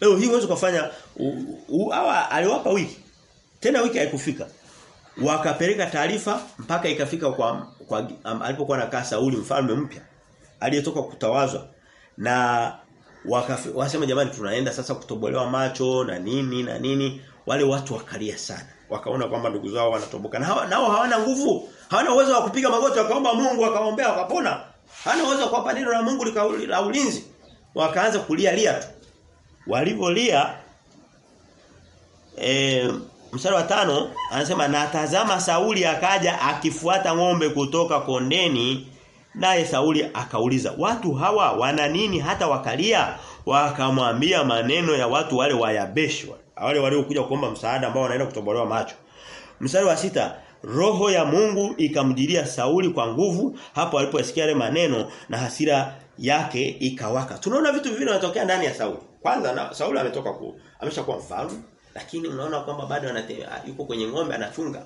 Leo hii huwezi kufanya hawa aliwapa wiki. Tena wiki haikufika. Wakapeleka taarifa mpaka ikafika kwa, kwa um, alipokuwa anakaa Sauli mfalme mpya aliyetoka kutawazwa na wakasema jamani tunaenda sasa kutobolewa macho na nini na nini wale watu wakalia sana wakaona kwamba ndugu zao wanatoboka na nao hawana nguvu hawana uwezo wa kupiga magoti akaomba Mungu akaombea wakapona hana uwezo kwa neno la Mungu la ulinzi wakaanza kulia lia tu walivyolia eh mstari wa tano anasema natazama Sauli akaja akifuata ng'ombe kutoka kondeni Naye Sauli akauliza, "Watu hawa wana nini hata wakalia?" Wakamwambia maneno ya watu wale wayabeshwa wale waliokuja kuomba msaada ambao wanaenda kutobolewa macho. Mstari wa sita Roho ya Mungu ikamjilia Sauli kwa nguvu hapo aliposikia yale maneno na hasira yake ikawaka. Tunaona vitu vivyo vinatokea ndani ya Sauli. Kwanza na, Sauli ametoka ku ameshakuwa mfalme lakini unaona kwamba bado yuko kwenye ng'ombe anachunga.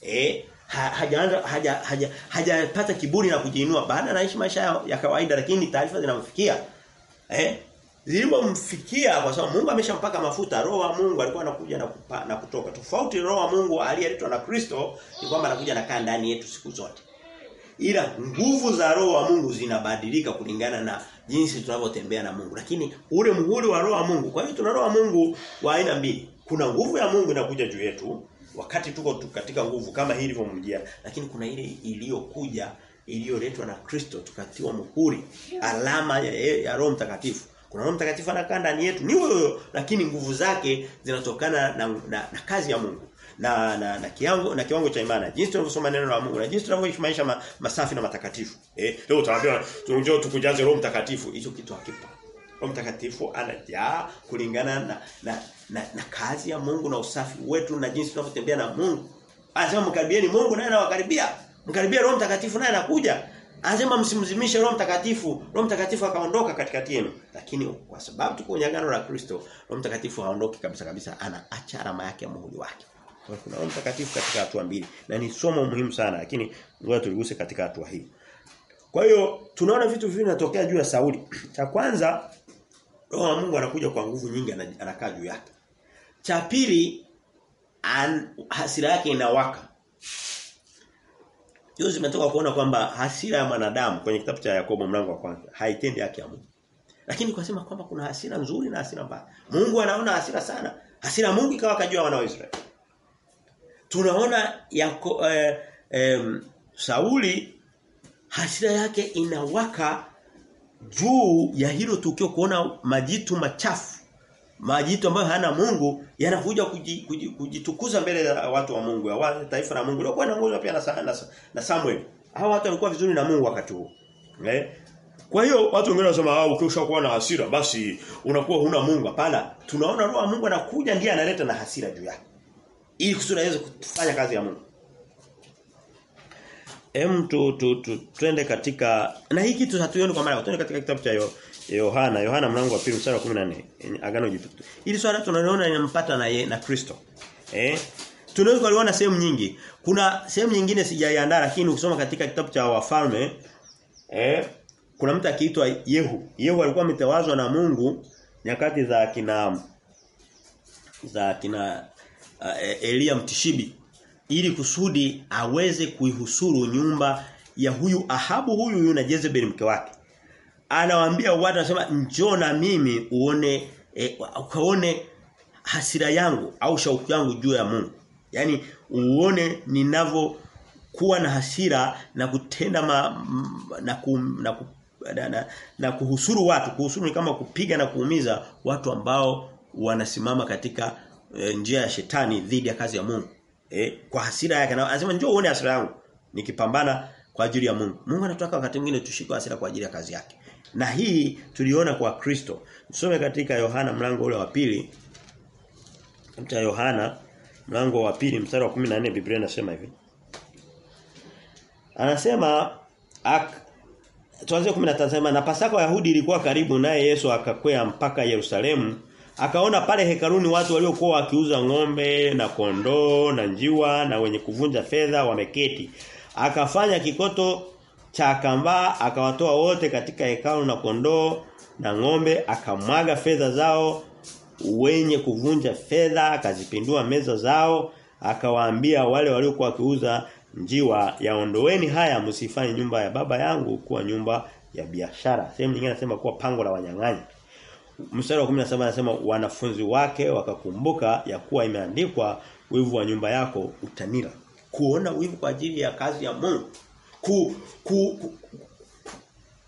Eh hajaanza haja haja hajapata haja kiburi na kujiinua baada anaishi maisha ya kawaida lakini taarifa zinamfikia eh zilipomfikia kwa sababu Mungu ameshampaka mafuta roho wa Mungu alikuwa anakuja na, kupa, na kutoka. Tofauti roho wa Mungu aliyeletwa na Kristo ni kwamba anakuja nakaa ndani yetu siku zote. Ila nguvu za roho wa Mungu zinabadilika kulingana na jinsi tunavyotembea na Mungu. Lakini ule muhuri wa roho wa Mungu kwa hiyo tuna roho wa Mungu wa aina mbili. Kuna nguvu ya Mungu inakuja juu yetu wakati tuko katika nguvu kama hii ilivyomjia lakini kuna ile iliyokuja iliyoletwa na Kristo tukatiwa muhuri alama ya, ya Roho Mtakatifu kuna Roho Mtakatifu anakaa ndani yetu ni huyo lakini nguvu zake zinatokana na, na, na kazi ya Mungu na na na kiwango na kiwango cha imani jinsi tunavyosoma neno la Mungu na jinsi tunavyoishi maisha ma, masafi na matakatifu eh leo tunaambiwa tunjoo tukujaze Roho Mtakatifu hicho kitu hakipo Roho Mtakatifu anajaa kulingana na, na na, na kazi ya Mungu na usafi wetu na jinsi tunavyotembea na Mungu. Anasema mkaribieni Mungu naye anawakaribia. Mkaribia Roho Mtakatifu naye anakuja. Anasema msimzimishe Roho Mtakatifu. Roho Mtakatifu akaondoka katikati yenu. Lakini kwa sababu tuko kwenye agano la Kristo, Roho Mtakatifu haondoki kabisa kabisa, anaacha alama yake ya muhuri wake. Kwa kuna Roho Mtakatifu katika hatua mbili na ni somo muhimu sana lakini ngoja tuliguse katika hatua hii. Kwa hiyo tunaona vitu vingi vinatokea juu ya Sauli. Cha kwanza Roho wa Mungu anakuja kwa nguvu nyingi anakaa juu yake. Cha pili hasira yake inawaka. Juzi umetoka kuona kwamba hasira ya mwanadamu kwenye kitabu cha Yakobo mlango wa kwanza haitendi haki ya Mungu. Lakini kwa sema kwamba kuna hasira nzuri na hasira mbaya. Mungu anaona hasira sana. Hasira Mungu ikawa kajua wana wa Israeli. Tunaona yako eh, eh, Sauli hasira yake inawaka juu ya hilo tukio kuona majitu machafu majitu ambayo hayana Mungu yanakuja kujitukuza mbele ya watu wa Mungu ya taifa la Mungu. Lilikuwa inaongozwa pia na, na, na Samuel. Hao watu walikuwa vizuri na Mungu wakati huo eh? Kwa hiyo watu wengine wanasema ah ukishakuwa na hasira basi unakuwa huna Mungu. Hapana tunaona roho ya Mungu anakuja ndiye analeta na hasira juu yake ili kusudi aweze kufanya kazi ya Mungu. Hem tu, tu, tu twende katika na hii kitu hatuioni kwa mara twende katika kitabu cha Yohana Yohana Yohana mlango wa 2 mstari wa 14 agano jipya. Ili swala tunaliona inampata na ye, na Kristo. Eh? Tunaweza kuliona sehemu nyingi. Kuna sehemu nyingine sijaiandaa lakini ukisoma katika kitabu cha wafalme eh kuna mtu akiitwa Yehu. Yehu alikuwa ametawazwa na Mungu nyakati za kina za kina uh, Elia mtishibi ili kusudi aweze kuihusuru nyumba ya huyu Ahabu huyu, huyu na Jezebel mke wake. Anawaambia watu anasema njoo na mimi uone e, ukaone hasira yangu au shauku yangu juu ya Mungu. Yaani uone ninavyo kuwa na hasira na kutenda ma, na, ku, na, ku, na, na, na kuhusuru watu. Kuhusuru ni kama kupiga na kuumiza watu ambao wanasimama katika e, njia ya shetani dhidi ya kazi ya Mungu. Eh, kwa hasira yake anasema njoo uone hasira yangu nikipambana kwa ajili ya Mungu. Mungu anataka wakati mwingine tushike hasira kwa ajili ya kazi yake. Na hii tuliona kwa Kristo. Tusome katika Yohana mlango ule wa pili. Mta Yohana mlango wa pili mstari wa 14 Biblia inasema hivi. Anasema ak tuanze 15 anasema na Pasaka Wayahudi ilikuwa karibu naye Yesu akakwea mpaka Yerusalemu akaona pale hekaruni watu waliokuwa wakiuza ng'ombe na kondoo na njiwa na wenye kuvunja fedha wameketi. Akafanya kikoto cha kambaa akawatoa wote katika hekalu na kondoo na ng'ombe akamwaga fedha zao wenye kuvunja fedha akazipindua meza zao akawaambia wale waliokuwa wakiuza njiwa yaondoeni haya msifanye nyumba ya baba yangu kuwa nyumba ya biashara. Sehemu nyingine anasema kuwa pango la wanyang'anyi. Mstari wa 17 anasema wanafunzi wake wakakumbuka ya kuwa imeandikwa wivu wa nyumba yako utanila. Kuona wivu kwa ajili ya kazi ya Mungu. Ku, ku, ku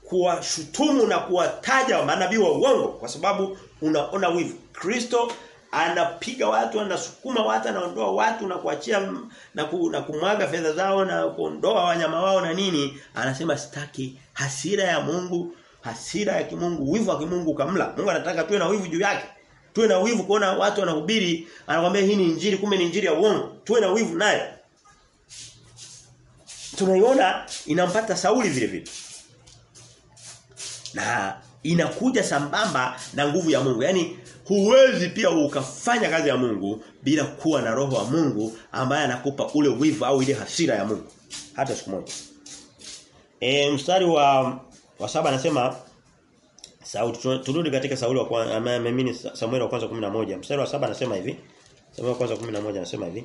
kuwashutumu na kuwataja manabii wa uongo kwa sababu unaona wivu. Kristo anapiga watu, anasukuma watu, anaondoa watu na kuachia na, ku, na kumwaga fedha zao na kuondoa wanyama wao na nini. Anasema sitaki hasira ya Mungu hasira ya kimungu, wivu wa kimungu kamla. Mungu anataka tuwe na wivu juu yake. Tuwe na wivu kuona watu wanahubiri, anakuambia hii ni injili kumbe ni injili ya uongo. Tuwe na wivu naye. Tunaiona inampata Sauli vile vile. Na inakuja sambamba na nguvu ya Mungu. Yaani huwezi pia ukafanya kazi ya Mungu bila kuwa na roho wa Mungu ambaye anakupa ule wivu au ile hasira ya Mungu. Hata siku moja. E, mstari wa wa saba anasema Sauli turudi katika Sauli wa kwanza Samuel wa kwanza 11 mstari wa saba anasema hivi Samuel wa kwanza 11 anasema hivi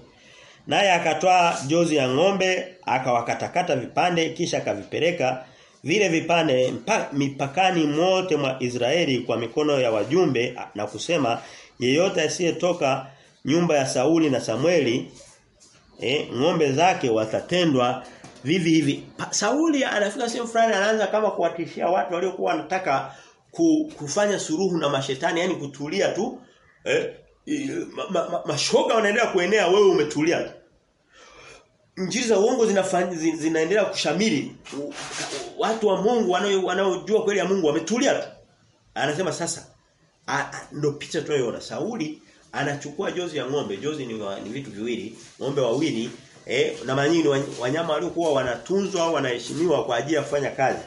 Naye akatoa jozi ya ng'ombe akawakatakata vipande kisha akavipeleka vile vipande mpa, mipakani mote mwa Israeli kwa mikono ya wajumbe na kusema yeyote asiyetoka nyumba ya Sauli na Samueli eh, ng'ombe zake watatendwa vivi hivi. Pa, Sauli anafika sehemu fulani anaanza kama kuwatishia watu waliokuwa wanataka ku, kufanya suruhu na mashetani yani kutulia tu eh ma, ma, ma, mashoga wanaendelea kuenea wewe umetulia tu. Injili za uongo zinafanya zinaendelea kushamiri. Watu wa Mungu wanaojua kweli ya Mungu wametulia tu. Anasema sasa ndo picha tunayoona Sauli anachukua jozi ya ng'ombe. Jozi ni, wa, ni vitu viwili, ng'ombe wawili eh na mara nyingi wanyama waliokuwa wanatunzwa au wanaheshimiwa kwa ajili ya kufanya kazi.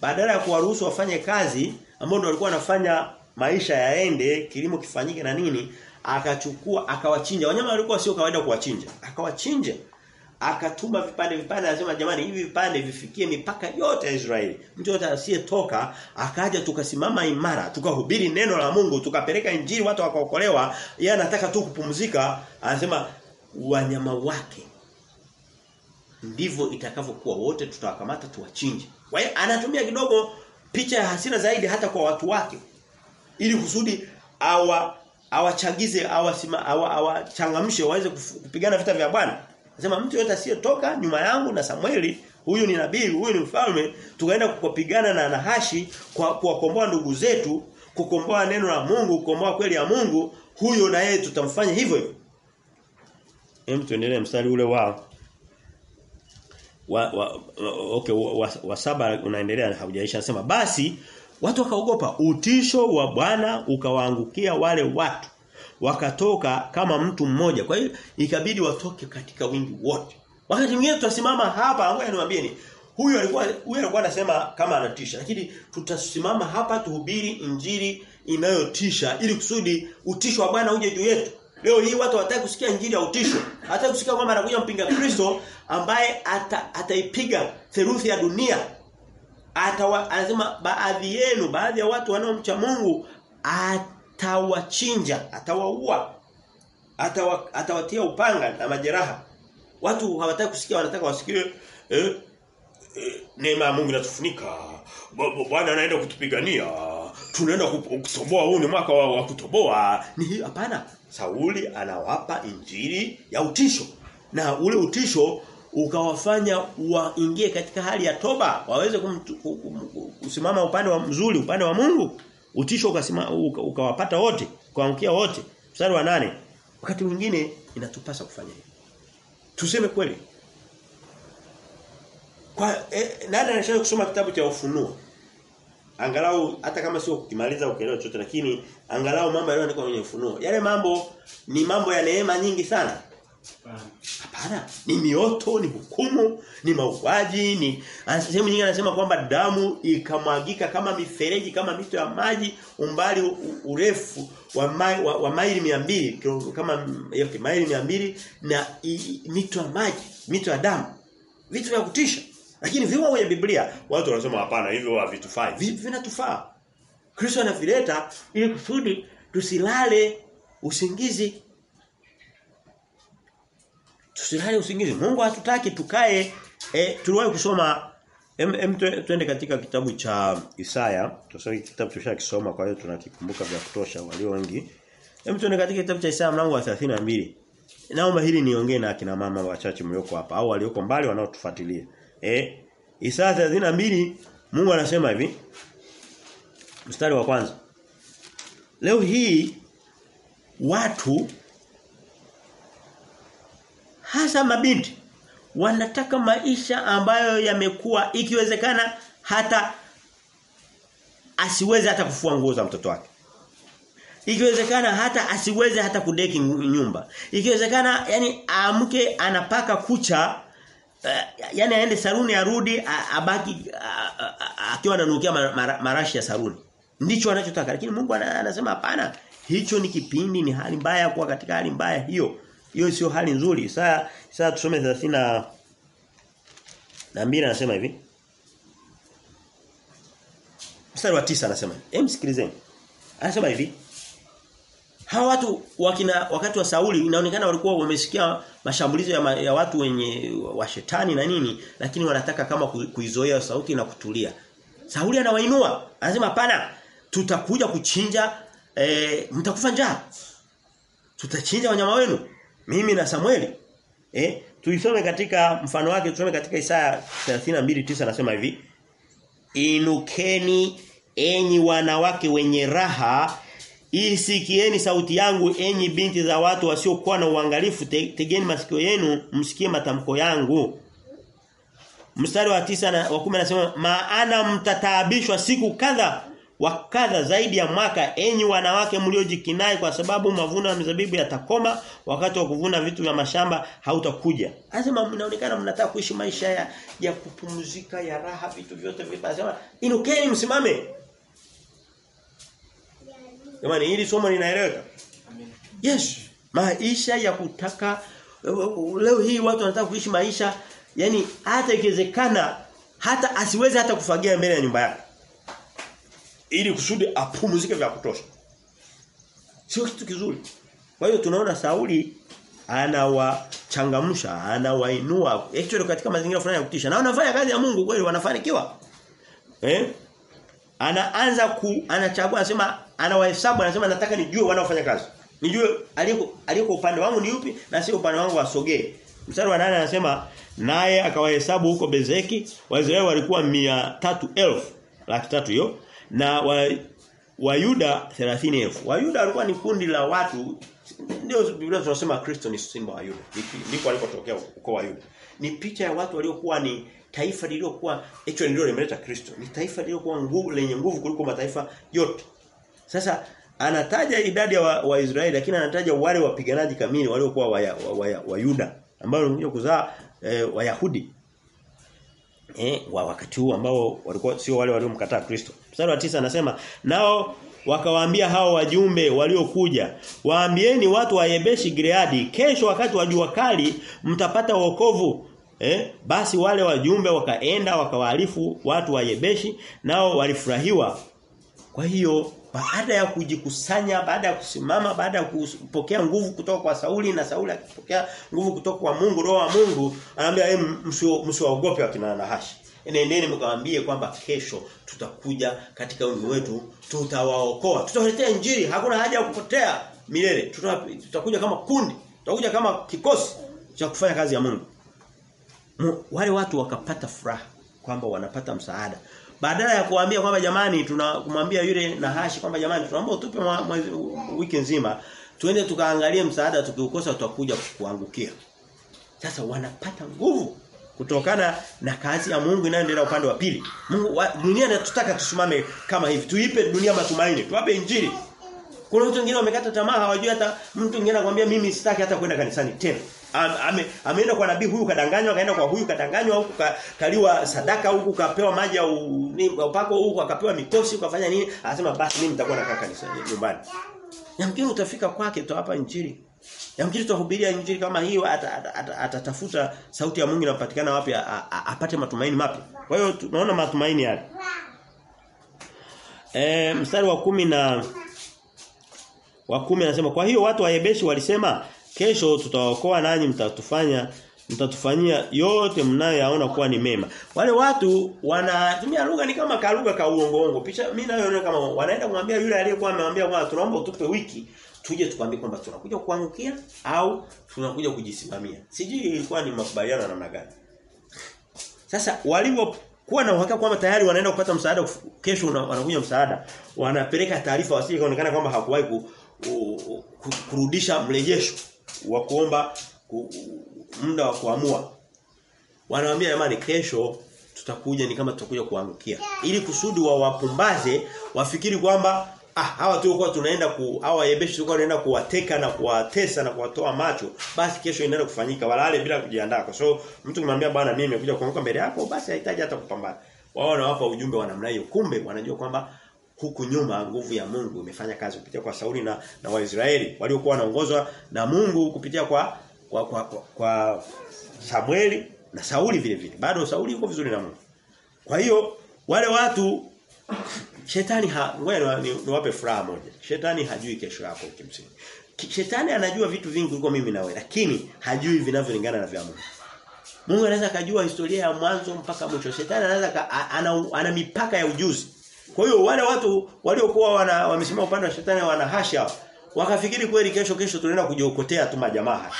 Badala ya kuwaruhusu wafanye kazi ambao ndio walikuwa wanafanya maisha yaende, kilimo kifanyike na nini, akachukua akawachinja. Wanyama walikuwa sio kawaida kuwachinja. Akawachinja. Akatuma vipande vipande anasema jamani hivi vipande vifikie mipaka yote ya Israeli. Mtu yote asiyetoka akaja tukasimama imara, tukahubiri neno la Mungu, tukapeleka injili watu wakaokolewa. Yeye anataka tu kupumzika, anasema wanyama wake ndivyo itakavyokuwa wote tutawakamata tuwachinje. Kwa hiyo anatumia kidogo picha ya hasira zaidi hata kwa watu wake ili kusudi awa awachagize awasima awachangamshe awa waweze kupigana vita vya Bwana. Anasema mtu yote asiyetoka nyuma yangu na Samueli huyu ni nabii, huyu ni mfalme, tukaenda kupigana na Nahashi kwa kuwakomboa ndugu zetu, kukomboa neno la Mungu, kukomboa kweli ya Mungu, huyo na yeye tutamfanya hivyo hivyo. Hem tuendelee mstari ule wa wa, wa okay wa, wa, wa saba unaendelea haujaisha anasema basi watu wakaogopa. Utisho wa Bwana ukawaangukia wale watu. Wakatoka kama mtu mmoja. Kwa hiyo ikabidi watoke katika wingi wote. Wakati mwingine tutasimama hapa. Ngoja niwaambieni. Huyu alikuwa huyu alikuwa anasema kama anatisha. Lakini tutasimama hapa tuhubiri injili inayotisha ili kusudi utisho wa Bwana uje juu yetu. Leo hii watu hawataka kusikia injili ya utisho. Hata kusikia kwamba anakuja mpinga Kristo ambaye ata, ataipiga theruthi ya dunia. Atawa, anasema baadhi yenu, baadhi ya watu wanaomcha Mungu atawachinja, atawaua. Atawa, atawatia upanga na majeraha. Watu hawataka kusikia wanataka wasikie eh, eh, neema ya Mungu inatufunika. Bwana anaenda kutupigania. Tunaenda kutoboa huu ni mwaka wa, wa kutoboa. Ni hapana. Sauli anawapa injili ya utisho. Na ule utisho ukawafanya waingie katika hali ya toba, waweze kusimama upande wa mzuri, upande wa Mungu. Utisho ukawapata wote, kuangukia wote. Mstari wa nane Wakati mwingine inatupasa kufanya hivyo. Tuseme kweli. Kwa eh, nani anashauri kusoma kitabu cha ufunuo? Angalau hata kama sio kukimaliza ukielewa chochote lakini angalau mambo yaliyoandikwa kwenye ufunuo. Yale mambo ni mambo ya neema nyingi sana. Hapana, ni mioto, ni hukumu, ni mauaji, ni sehemu nyingine anasema kwamba damu ikamwagika kama mifereji kama mito ya maji umbali urefu wa, mai, wa, wa maili 200 kama yote maili 200 na i, mito ya maji, mito ya damu. Vitu vya kutisha. Lakini vimo kwenye Biblia, watu wanasema hapana, hivyo havitufai. Vipi vinatufaa? Kristo anavileta ili kusudi tusilale usingizi. Tusilale usingizi. Mungu hatutaki tukae eh tuliwahi kusoma em, em tuende katika kitabu cha Isaya. Tusome kitabu tushakisoma kwa hiyo tunakikumbuka vya kutosha walio wengi. Hem tuende katika kitabu cha Isaya mlango wa 32. Naomba hili niongee na akina mama wachache mlioko hapa au walioko mbali wanaotufuatilia. Eh Isaya 32 Mungu anasema hivi. Mstari wa kwanza. Leo hii watu hasa mabinti wanataka maisha ambayo yamekuwa ikiwezekana hata asiweze hata kufua nguo za mtoto wake. Ikiwezekana hata asiweze hata kudeki nyumba. Ikiwezekana yani amke anapaka kucha uh, yani aende saruni arudi abaki akiwa ananukia marashi ya saruni. Ndicho anachotaka lakini Mungu anasema hapana. Hicho ni kipindi ni hali mbaya kuwa katika hali mbaya hiyo. Hiyo sio hali nzuri. Sasa sasa tusome 30 na mbili anasema hivi. Mstari wa tisa anasema. Hem sikilizeni. Anasema hivi. Hawa watu wakina wakati wa Sauli inaonekana walikuwa wamesikia mashambulizo ya, ma, ya watu wenye wa shetani na nini lakini wanataka kama kuizoea sauti na kutulia. Sauli anawainua. Anasema hapana tutakuja kuchinja e, mtakufa njaa. Tutachinja wanyama wenu. Mimi na Samueli. Eh tuisome katika mfano wake tusome katika Isaya 32:9 anasema hivi. Inukeni enyi wanawake wenye raha isikieni sauti yangu enyi binti za watu wasiokuwa na uangalifu te, tegeni masikio yenu msikie matamko yangu mstari wa tisa na wa 10 anasema maana mtataabishwa siku kadha wa kadha zaidi ya mwaka enyi wanawake mliojikinai kwa sababu mavuno ya mizabibu yatakoma wakati wa kuvuna vitu vya mashamba hautakuja anasema mnaonekana mnataka kuishi maisha ya, ya kupumzika ya raha vitu vyote vipi anasema inukeni msimame Jamani hili somo linaeleweka? Yes. Maisha ya kutaka leo hii watu wanataka kuishi maisha yani hata ikiwezekana hata asiweze hata kufagia mbele ya nyumba yake. Ili kusudi apumzike vya kutosha. Sio kitu kizuri. Kwa hiyo tunaona Sauli anawachangamsha, anawainua actually katika mazingira fulani ya kutisha. Na wanafanya kazi ya Mungu kweli wanafanikiwa. Eh? Anaanza ku anachagua anasema anawahesabu anasema nataka nijue wanaofanya kazi. Nijue aliko aliko upande wangu ni yupi na sio upande wangu wasogee. Mstari wa 8 anasema naye akawahesabu huko Bezeki Waisraeli walikuwa mia tatu elfu laki tatu hiyo na wa, Wayuda 30,000 Wayuda walikuwa ni kundi la watu ndio Biblia tunasema Kristo ni simba wa Yuda. Ndipo alikotokea uko wa Yuda. Ni picha ya watu waliokuwa ni taifa lililokuwa hicho ndio limeleta Kristo. Ni taifa lililokuwa nguvu lenye nguvu kuliko mataifa yote. Sasa anataja idadi ya Waisraeli wa lakini anataja wale wapiganaji kamili waliokuwa wa, wa, wa, wa Yuda ambao ndio kuzaa eh, Wayahudi eh wa wakati huu ambao walikuwa sio wale waliomkataa Kristo. Mstari wa tisa anasema nao wakawaambia hao wajumbe waliokuja waambieni watu wa Yebeshi Gileadi kesho wakati wa jua kali mtapata wokovu eh basi wale wajumbe wakaenda wakawaarifu watu wa Yebeshi nao walifurahiwa kwa hiyo baada ya kujikusanya baada ya kusimama baada ya kupokea nguvu kutoka kwa Sauli na Sauli akipokea nguvu kutoka kwa Mungu roho wa Mungu anaambia msiwaogope wakina Nahashi nendeni mkawaambie kwamba kesho tutakuja katika wingi wetu tutawaokoa tutawaletea injili hakuna haja ya kupotea milele. Tutakuja kama kundi tutakuja kama kikosi cha kufanya kazi ya Mungu. Wale watu wakapata furaha kwamba wanapata msaada badala ya kuambia kwamba jamani tunamwambia yule Nahashi kwamba jamani tunaomba utupe wiki nzima tuende tukaangalie msaada tukiukosa tutakuja kuangukia sasa wanapata nguvu kutokana na kazi ya Mungu inayoendelea upande wa pili. Mungu wa, dunia inatutaka tusimame kama hivi. Tuipe dunia matumaini tuwape injili. Kuna watu wengine wamekata tamaa hawajui hata mtu mwingine anakuambia mimi sitaki hata kwenda kanisani tena ame, ameenda kwa nabii huyu kadanganywa akaenda kwa huyu kadanganywa huku kaliwa sadaka huku kapewa maji au upako huku akapewa mikosi ukafanya nini? Anasema basi mimi nitakuwa nakaa kanisani nyumbani. Yamkini utafika kwake tutawapa injili. Yamkini tutahubiria injili kama hiyo atatafuta ata, ata, sauti ya Mungu inapatikana wapi apate matumaini mapya. Kwa hiyo tunaona matumaini yale. E, mstari wa kumi na wa kumi anasema kwa hiyo watu wa Yebeshi walisema kesho tutaokoa nanyi mtatufanya mtatufanyia yote mnayoyaona kuwa ni mema. Wale watu wanatumia lugha ni kama kaluga ka uongo Picha mimi naona kama wanaenda kumwambia yule aliyekuwa amemwambia kwamba tunaomba utupe wiki tuje tukwambie kwamba tunakuja kuangukia au tunakuja kujisimamia. Sijui ilikuwa ni makubaliano namna gani. Sasa walivyo kuwa na uhakika kwamba tayari wanaenda kupata msaada kesho wanakuja msaada wanapeleka taarifa wasije kaonekana kwamba hakuwahi ku, kurudisha mrejesho wa kuomba muda wa kuamua. Wanawaambia jamani kesho tutakuja ni kama tutakuja kuangukia. Ili kusudi wa wapumbaze wafikiri kwamba ah hawa tulikuwa tunaenda ku hawa yebeshi tulikuwa tunaenda kuwateka na kuwatesa na kuwatoa macho basi kesho inaenda kufanyika walale bila kujiandaa. Kwa so mtu kumwambia bwana mimi nimekuja kuanguka mbele yako basi hahitaji hata kupambana. Wao wanawapa ujumbe wa namna hiyo. Kumbe wanajua kwamba huku nyuma nguvu ya Mungu imefanya kazi kupitia kwa Sauli na na Waisraeli waliokuwa wanaongozwa na Mungu kupitia kwa kwa, kwa, kwa, kwa Samueli na Sauli vile vile bado Sauli yuko vizuri na Mungu kwa hiyo wale watu Shetani ha ngoja niwape ni furaha moja. Shetani hajui kesho yako kimsingi. Shetani anajua vitu vingi kuliko mimi na wewe, lakini hajui vinavyolingana na vya Mungu. Mungu anaweza kujua historia ya mwanzo mpaka mwisho. Shetani anaweza ana, ana, ana mipaka ya ujuzi. Kwa hiyo wale watu waliokuwa wana wamesimama upande wa shetani wana hasha wakafikiri kweli kesho kesho tunaenda kujiokotea tu majamaa.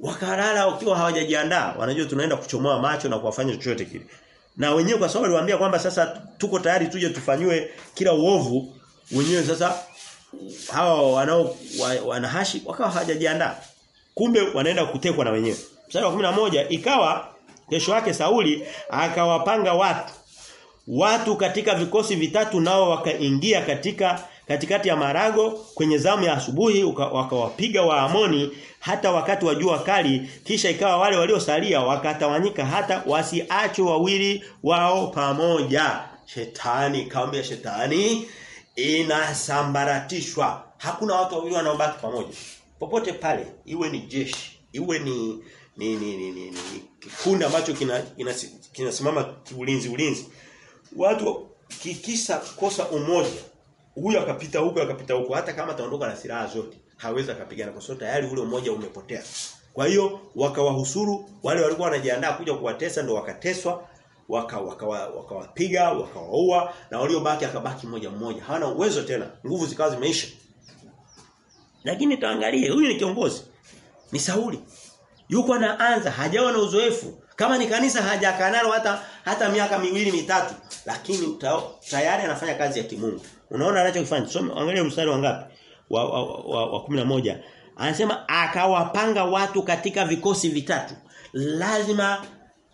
Wakalala wakiwa hawajajiandaa, wanajua tunaenda kuchomoa macho na kuwafanya chochote kile. Na wenyewe kwa sababu waliwaambia kwamba sasa tuko tayari tuje tufanywe kila uovu, wenyewe sasa hawa wanao wanahashi wakawa hawajajiandaa. Kumbe wanaenda kutekwa na wenyewe. Mstari wa moja ikawa kesho yake Sauli akawapanga watu watu katika vikosi vitatu nao wakaingia katika katikati ya marago kwenye zamu ya asubuhi wakawapiga Waamoni hata wakati wa jua kali kisha ikawa wale waliosalia wakatawanyika hata wasiache wawili wao pamoja shetani kaambia shetani inasambaratishwa hakuna watu wawili wanaobaki pamoja popote pale iwe ni jeshi iwe ni ni ni ni, ni, ni kikundi ambacho kinasimama kina, kina kiulinzi ulinzi watu kikisa kosa umoja huyu akapita huko akapita huko hata kama ataondoka na silaha zote hawezi akapigana kwa sababu tayari ule umoja umepotea. Kwa hiyo wakawahusuru wale walikuwa wanajiandaa kuja kuwatesa ndio wakateswa wakawapiga waka, waka wakawaua na waliobaki akabaki mmoja mmoja. Hawana uwezo tena nguvu zikawa zimeisha. Lakini tuangalie huyu ni kiongozi ni Sauli. Yuko anaanza hajawa na uzoefu. Kama ni kanisa hajakaa nalo hata hata miaka miwili mitatu, lakini tayari anafanya kazi ya kimungu. Unaona anachokifanya? Soma angalia mstari wa? Wa wa, wa, wa, wa moja Anasema akawapanga watu katika vikosi vitatu. Lazima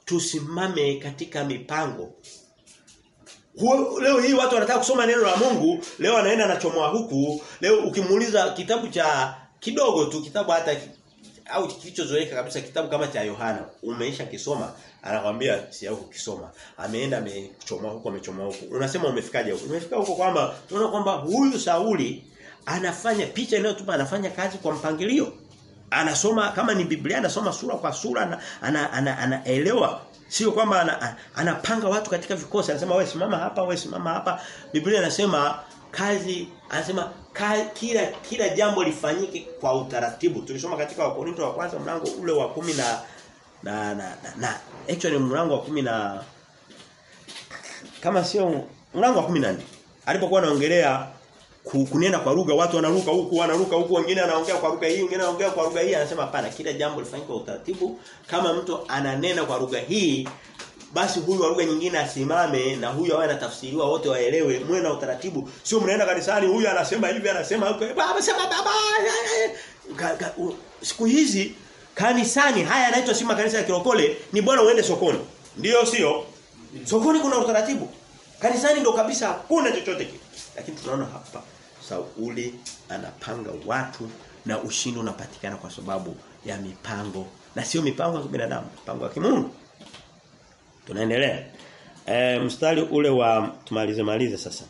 tusimame katika mipango. Leo hii watu wanataka kusoma neno la Mungu, leo anaenda anachomoa huku, leo ukimuuliza kitabu cha kidogo tu kitabu hata au kilichozoeleka kabisa kitabu kama cha Yohana umeisha kisoma anakwambia si huko kisoma ameenda amechomoa huko amechomoa huko. Unasema umefikaje huko? Umefika huko kwamba tunaona kwamba huyu Sauli anafanya picha inayotupa anafanya kazi kwa mpangilio. Anasoma kama ni Biblia anasoma sura kwa sura ana, ana, ana, anaelewa. Sio kwamba ana, anapanga watu katika vikosi anasema wewe simama hapa wewe simama hapa. Biblia inasema kazi anasema kila kila jambo lifanyike kwa utaratibu. Tulisoma katika wakorinto wa kwanza mlango ule wa kumi na na na, na, na actually mlango wa kumi na kama sio mlango wa 14 alipokuwa anaongelea kunena kwa lugha watu wanaruka huku wanaruka huku wengine anaongea kwa lugha hii wengine anaongea kwa lugha hii. Anasema hapana kila jambo lifanyike kwa utaratibu. Kama mtu ananena kwa lugha hii basi huyu wa lugha nyingine asimame na huyu awe anatafsiriwa wote waelewe mwe na utaratibu. Sio mnaenda kanisani huyu anasema hivi anasema huko baba sema baba siku hizi kanisani haya yanaitwa si makanisa ya kirokole ni bora uende sokoni. Ndio sio? Sokoni kuna utaratibu. Kanisani ndo kabisa hakuna chochote kile. Lakini tunaona hapa Sauli anapanga watu na ushindi unapatikana kwa sababu ya mipango. Na sio mipango ya binadamu mipango ya kimungu tunaendelea. E, mstari ule wa tumalize malize sasa.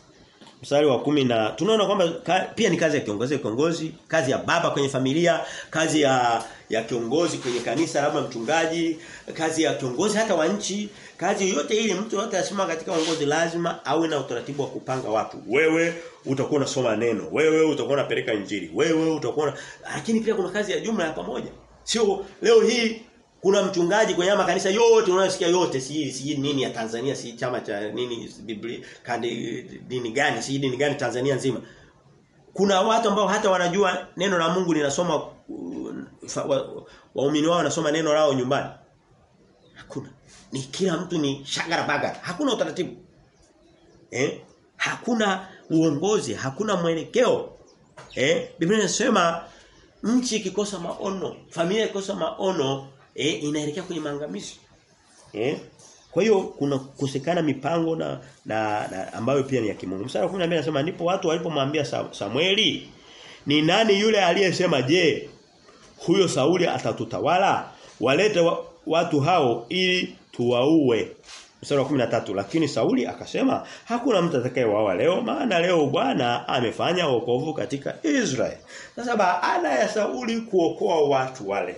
Mstari wa kumi na tunaona kwamba pia ni kazi ya kiongozi kiongozi kazi ya baba kwenye familia kazi ya ya kiongozi kwenye kanisa labda mchungaji kazi ya kiongozi hata wa nchi kazi yote ile mtu yote asema katika uongozi lazima awe na utaratibu wa kupanga watu. Wewe utakuwa unasoma neno wewe utakuwa unapeleka injili wewe utakuwa lakini pia kuna kazi ya jumla ya pamoja. Sio leo hii kuna mchungaji kwenye makanisa yote unayosikia yote si si nini ya Tanzania si chama cha nini Biblia kandi dini gani si dini gani Tanzania nzima. Kuna watu ambao hata wanajua neno la Mungu linasoma waumini wao wanasoma neno lao nyumbani. Hakuna. Ni kila mtu ni shagara bagara hakuna utaratibu. Eh? Hakuna uongozi hakuna mwelekeo. Eh? Biblia inasema nchi ikikosa maono familia ikikosa maono eh inaelekea kwenye maangamizi eh kwa hiyo kuna kukosekana mipango na, na, na ambayo pia ni ya kimungu. Mstari wa 12 anasema ndipo watu walipomwambia Samueli ni nani yule aliyesema je huyo Sauli atatutawala walete wa, watu hao ili tuwaue. Mstari wa 13 lakini Sauli akasema hakuna mtu atakayewaua leo maana leo Bwana amefanya wokovu katika Israeli. Sasa baada ya Sauli kuokoa watu wale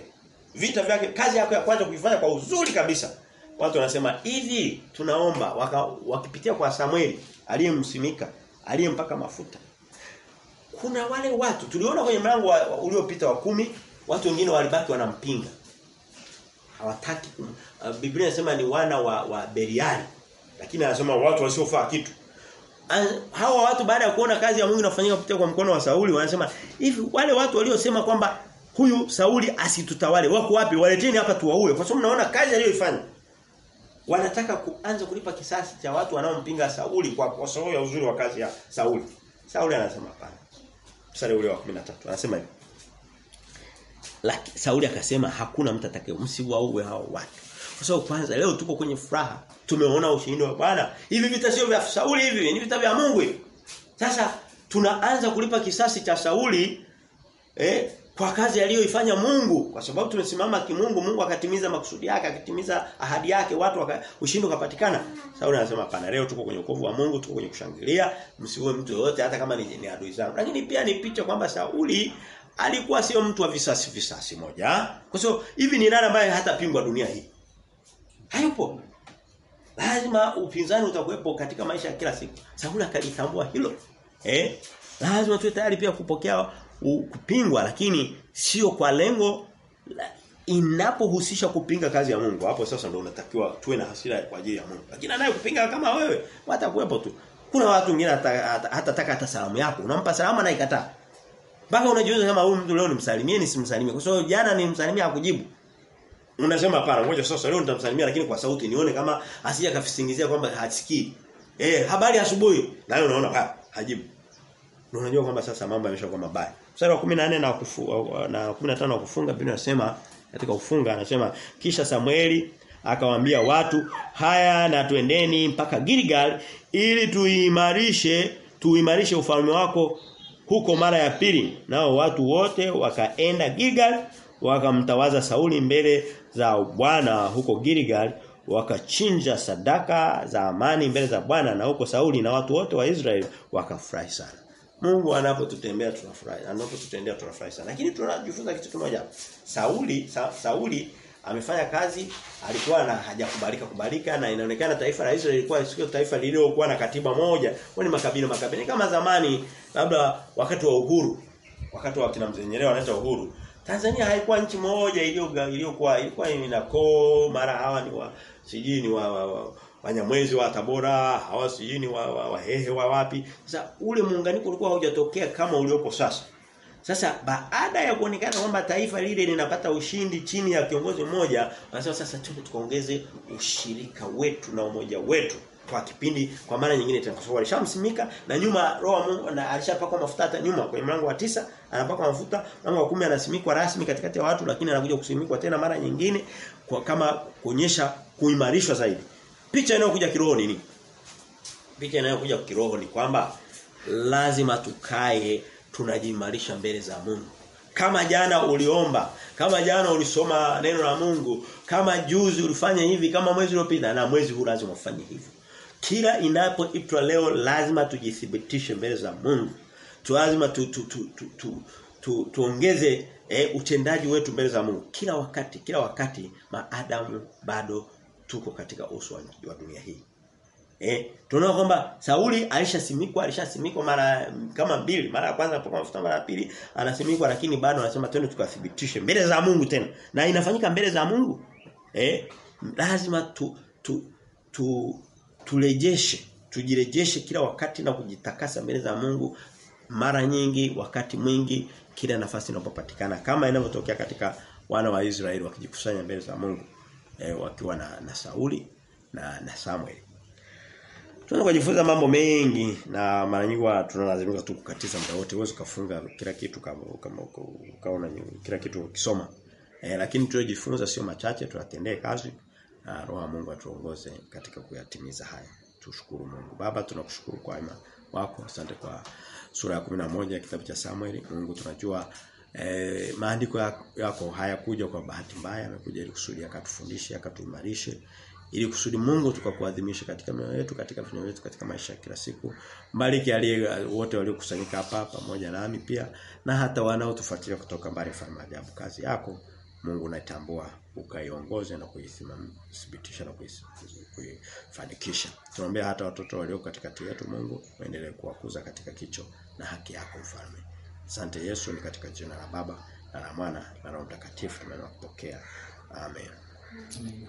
vita vyake kazi yako ya kwanza kuifanya kwa uzuri kabisa. Watu wanasema hivi tunaomba waka, wakipitia kwa Samueli aliyemsimika aliyempaka mafuta. Kuna wale watu tuliona kwenye mlango uliopita wa kumi watu wengine walibaki wanampinga. Hawataki uh, Biblia inasema ni wana wa, wa Beriali lakini anasema watu wasiofaa kitu. Hawa watu baada ya kuona kazi ya Mungu inafanyika kupitia kwa mkono wa Sauli wanasema hivi wale watu waliosema kwamba huyu Sauli asitutawale. Wako wapi? Waleteni hapa tuwaue. Kwa sababu naona kazi aliyoifanya. Wanataka kuanza kulipa kisasi cha watu wanaompinga Sauli kwa kwa sababu ya uzuri wa kazi ya Sauli. Sauli anasema hapana. Mstari ule wa 13 anasema hivi. Laki, Sauli akasema hakuna mtu atakaye msiwaue hao watu. Kwa sababu kwanza leo tuko kwenye furaha. Tumeona ushindi wa Bwana. Hivi vita sio vya Sauli hivi ni vita vya Mungu hivi. Sasa tunaanza kulipa kisasi cha Sauli eh kwa kazi aliyoifanya Mungu kwa sababu tumesimama kimungu Mungu akatimiza makusudi yake akatimiza ahadi yake watu waka, ushindi ukapatikana. Sauli anasema pana leo tuko kwenye wokovu wa Mungu tuko kwenye kushangilia msiwe mtu yote hata kama ni, ni adui zangu. Lakini pia ni picha kwamba Sauli alikuwa sio mtu wa visasi visasi moja kwa sababu hivi ni nani ambaye hatapingwa dunia hii? Hayupo. Lazima upinzani utakuwepo katika maisha ya kila siku. Sauli akalitambua hilo eh? Lazima tuwe tayari pia kupokea kupingwa lakini sio kwa lengo inapohusisha kupinga kazi ya Mungu hapo sasa ndio unatakiwa tuwe na hasira kwa ajili ya Mungu lakini anaye kupinga kama wewe watakuwepo tu kuna watu wengine hata hata hata salamu yako unampa salamu na ikataa mpaka unajiuliza kama huyu mtu leo nimsalimie nisimsalimie kwa sababu jana nimsalimia hakujibu Unasema hapana, ngoja sasa leo nitamsalimia lakini kwa sauti nione kama asija kafisingizia kwamba hasikii. Eh, habari asubuhi. Na wewe unaona ha, hajibu. Unajua kwamba sasa mambo yameshakuwa mabaya. Mstari wa 14 na kufu, na 15 wa kufunga Biblia inasema katika kufunga anasema kisha Samueli akawaambia watu haya na tuendeni mpaka Gilgal ili tuimarishe tuimarishe ufalme wako huko mara ya pili. Nao watu wote wakaenda Gilgal wakamtawaza Sauli mbele za Bwana huko Gilgal wakachinja sadaka za amani mbele za Bwana na huko Sauli na watu wote wa Israeli wakafurahi sana Mungu anapotutembea tunafurahi anapotutendea tunafurahi sana. Lakini tunajifunza kitu kimoja Sauli sa, Sauli amefanya kazi alikuwa na hajakubalika kubalika na inaonekana taifa la Israeli lilikuwa sio taifa lililokuwa na katiba moja. Wani makabila makabila. Kama zamani labda wakati wa uhuru wakati wa kina mzee Nyerere wanaita uhuru. Tanzania haikuwa nchi moja iliyokuwa ilikuwa ina koo mara hawa ni wa sijini wa, wa, wa Wanyamwezi wa Tabora, hawasijini wa, wa, wa Hehe wa wapi. Sasa ule muunganiko ulikuwa haujatokea kama uliopo sasa. Sasa baada ya kuonekana kwamba taifa lile linapata ushindi chini ya kiongozi mmoja, wanasema sasa tuko tukaongeze ushirika wetu na umoja wetu kwa kipindi kwa maana nyingine tena kwa sababu alishamsimika na nyuma roho Mungu na alishapakwa mafuta hata nyuma kwenye mlango wa tisa anapakwa mafuta mlango wa kumi anasimikwa rasmi katikati ya watu lakini anakuja kusimikwa tena mara nyingine kwa kama kuonyesha kuimarishwa zaidi picha inayokuja kiroho nini picha inayokuja kiroho ni kwamba lazima tukae tunajimarisha mbele za Mungu. Kama jana uliomba kama jana ulisoma neno la Mungu kama juzi ulifanya hivi kama mwezi uliopita na mwezi huu lazima ufanye hivyo. Kila inapoitwa leo lazima tujithibitishe mbele za Mungu. Tu lazima tu, tu, tu, tu, tu, tu, tuongeze eh, utendaji wetu mbele za Mungu. Kila wakati kila wakati maadamu bado tuko katika uso wa dunia hii Eh, tunaona kwamba Sauli alishasimikwa, alishasimikwa mara kama mbili, mara ya kwanza alipokuwa mafuta mara ya pili anasimikwa lakini bado anasema twende tukathibitishe mbele za Mungu tena. Na inafanyika mbele za Mungu. Eh, lazima tu, tu, tu turejeshe, tujirejeshe kila wakati na kujitakasa mbele za Mungu mara nyingi, wakati mwingi, kila nafasi inapopatikana kama inavyotokea katika wana wa Israeli wakijikusanya mbele za Mungu eh, wakiwa na, na Sauli na na Samuel. Tunaweza kujifunza mambo mengi na mara nyingi tunalazimika tu kukatiza muda wote. Uweze kufunga kila kitu kama kama ukaona kila kitu ukisoma. Eh, lakini tunajifunza sio machache tuyatendee kazi na roho ya Mungu atuongoze katika kuyatimiza haya. Tushukuru Mungu. Baba tunakushukuru kwa wema wako. Asante kwa sura ya 11 ya kitabu cha Samuel. Mungu tunajua eh, maandiko yako hayakuja kwa bahati mbaya, yamekuja ili kusudi akatufundishe, akatuimarishe ili kusudi Mungu tukakuadhimisha katika mioyo yetu katika vinywa vyetu katika maisha kila siku. Mbariki aliye wote waliokusanyika hapa pamoja nami pia na hata wanaotufuatilia kutoka mbali farmajabu ajabu kazi yako Mungu natambua ukaiongoze na kuithibitisha na kuifanikisha. Tunaombea hata watoto walio katikati yetu Mungu waendelee kuwakuza katika kicho na haki yako mfalme. Asante Yesu ni katika jina la Baba na la Mwana na la Mtakatifu tumeona kupokea. Amen.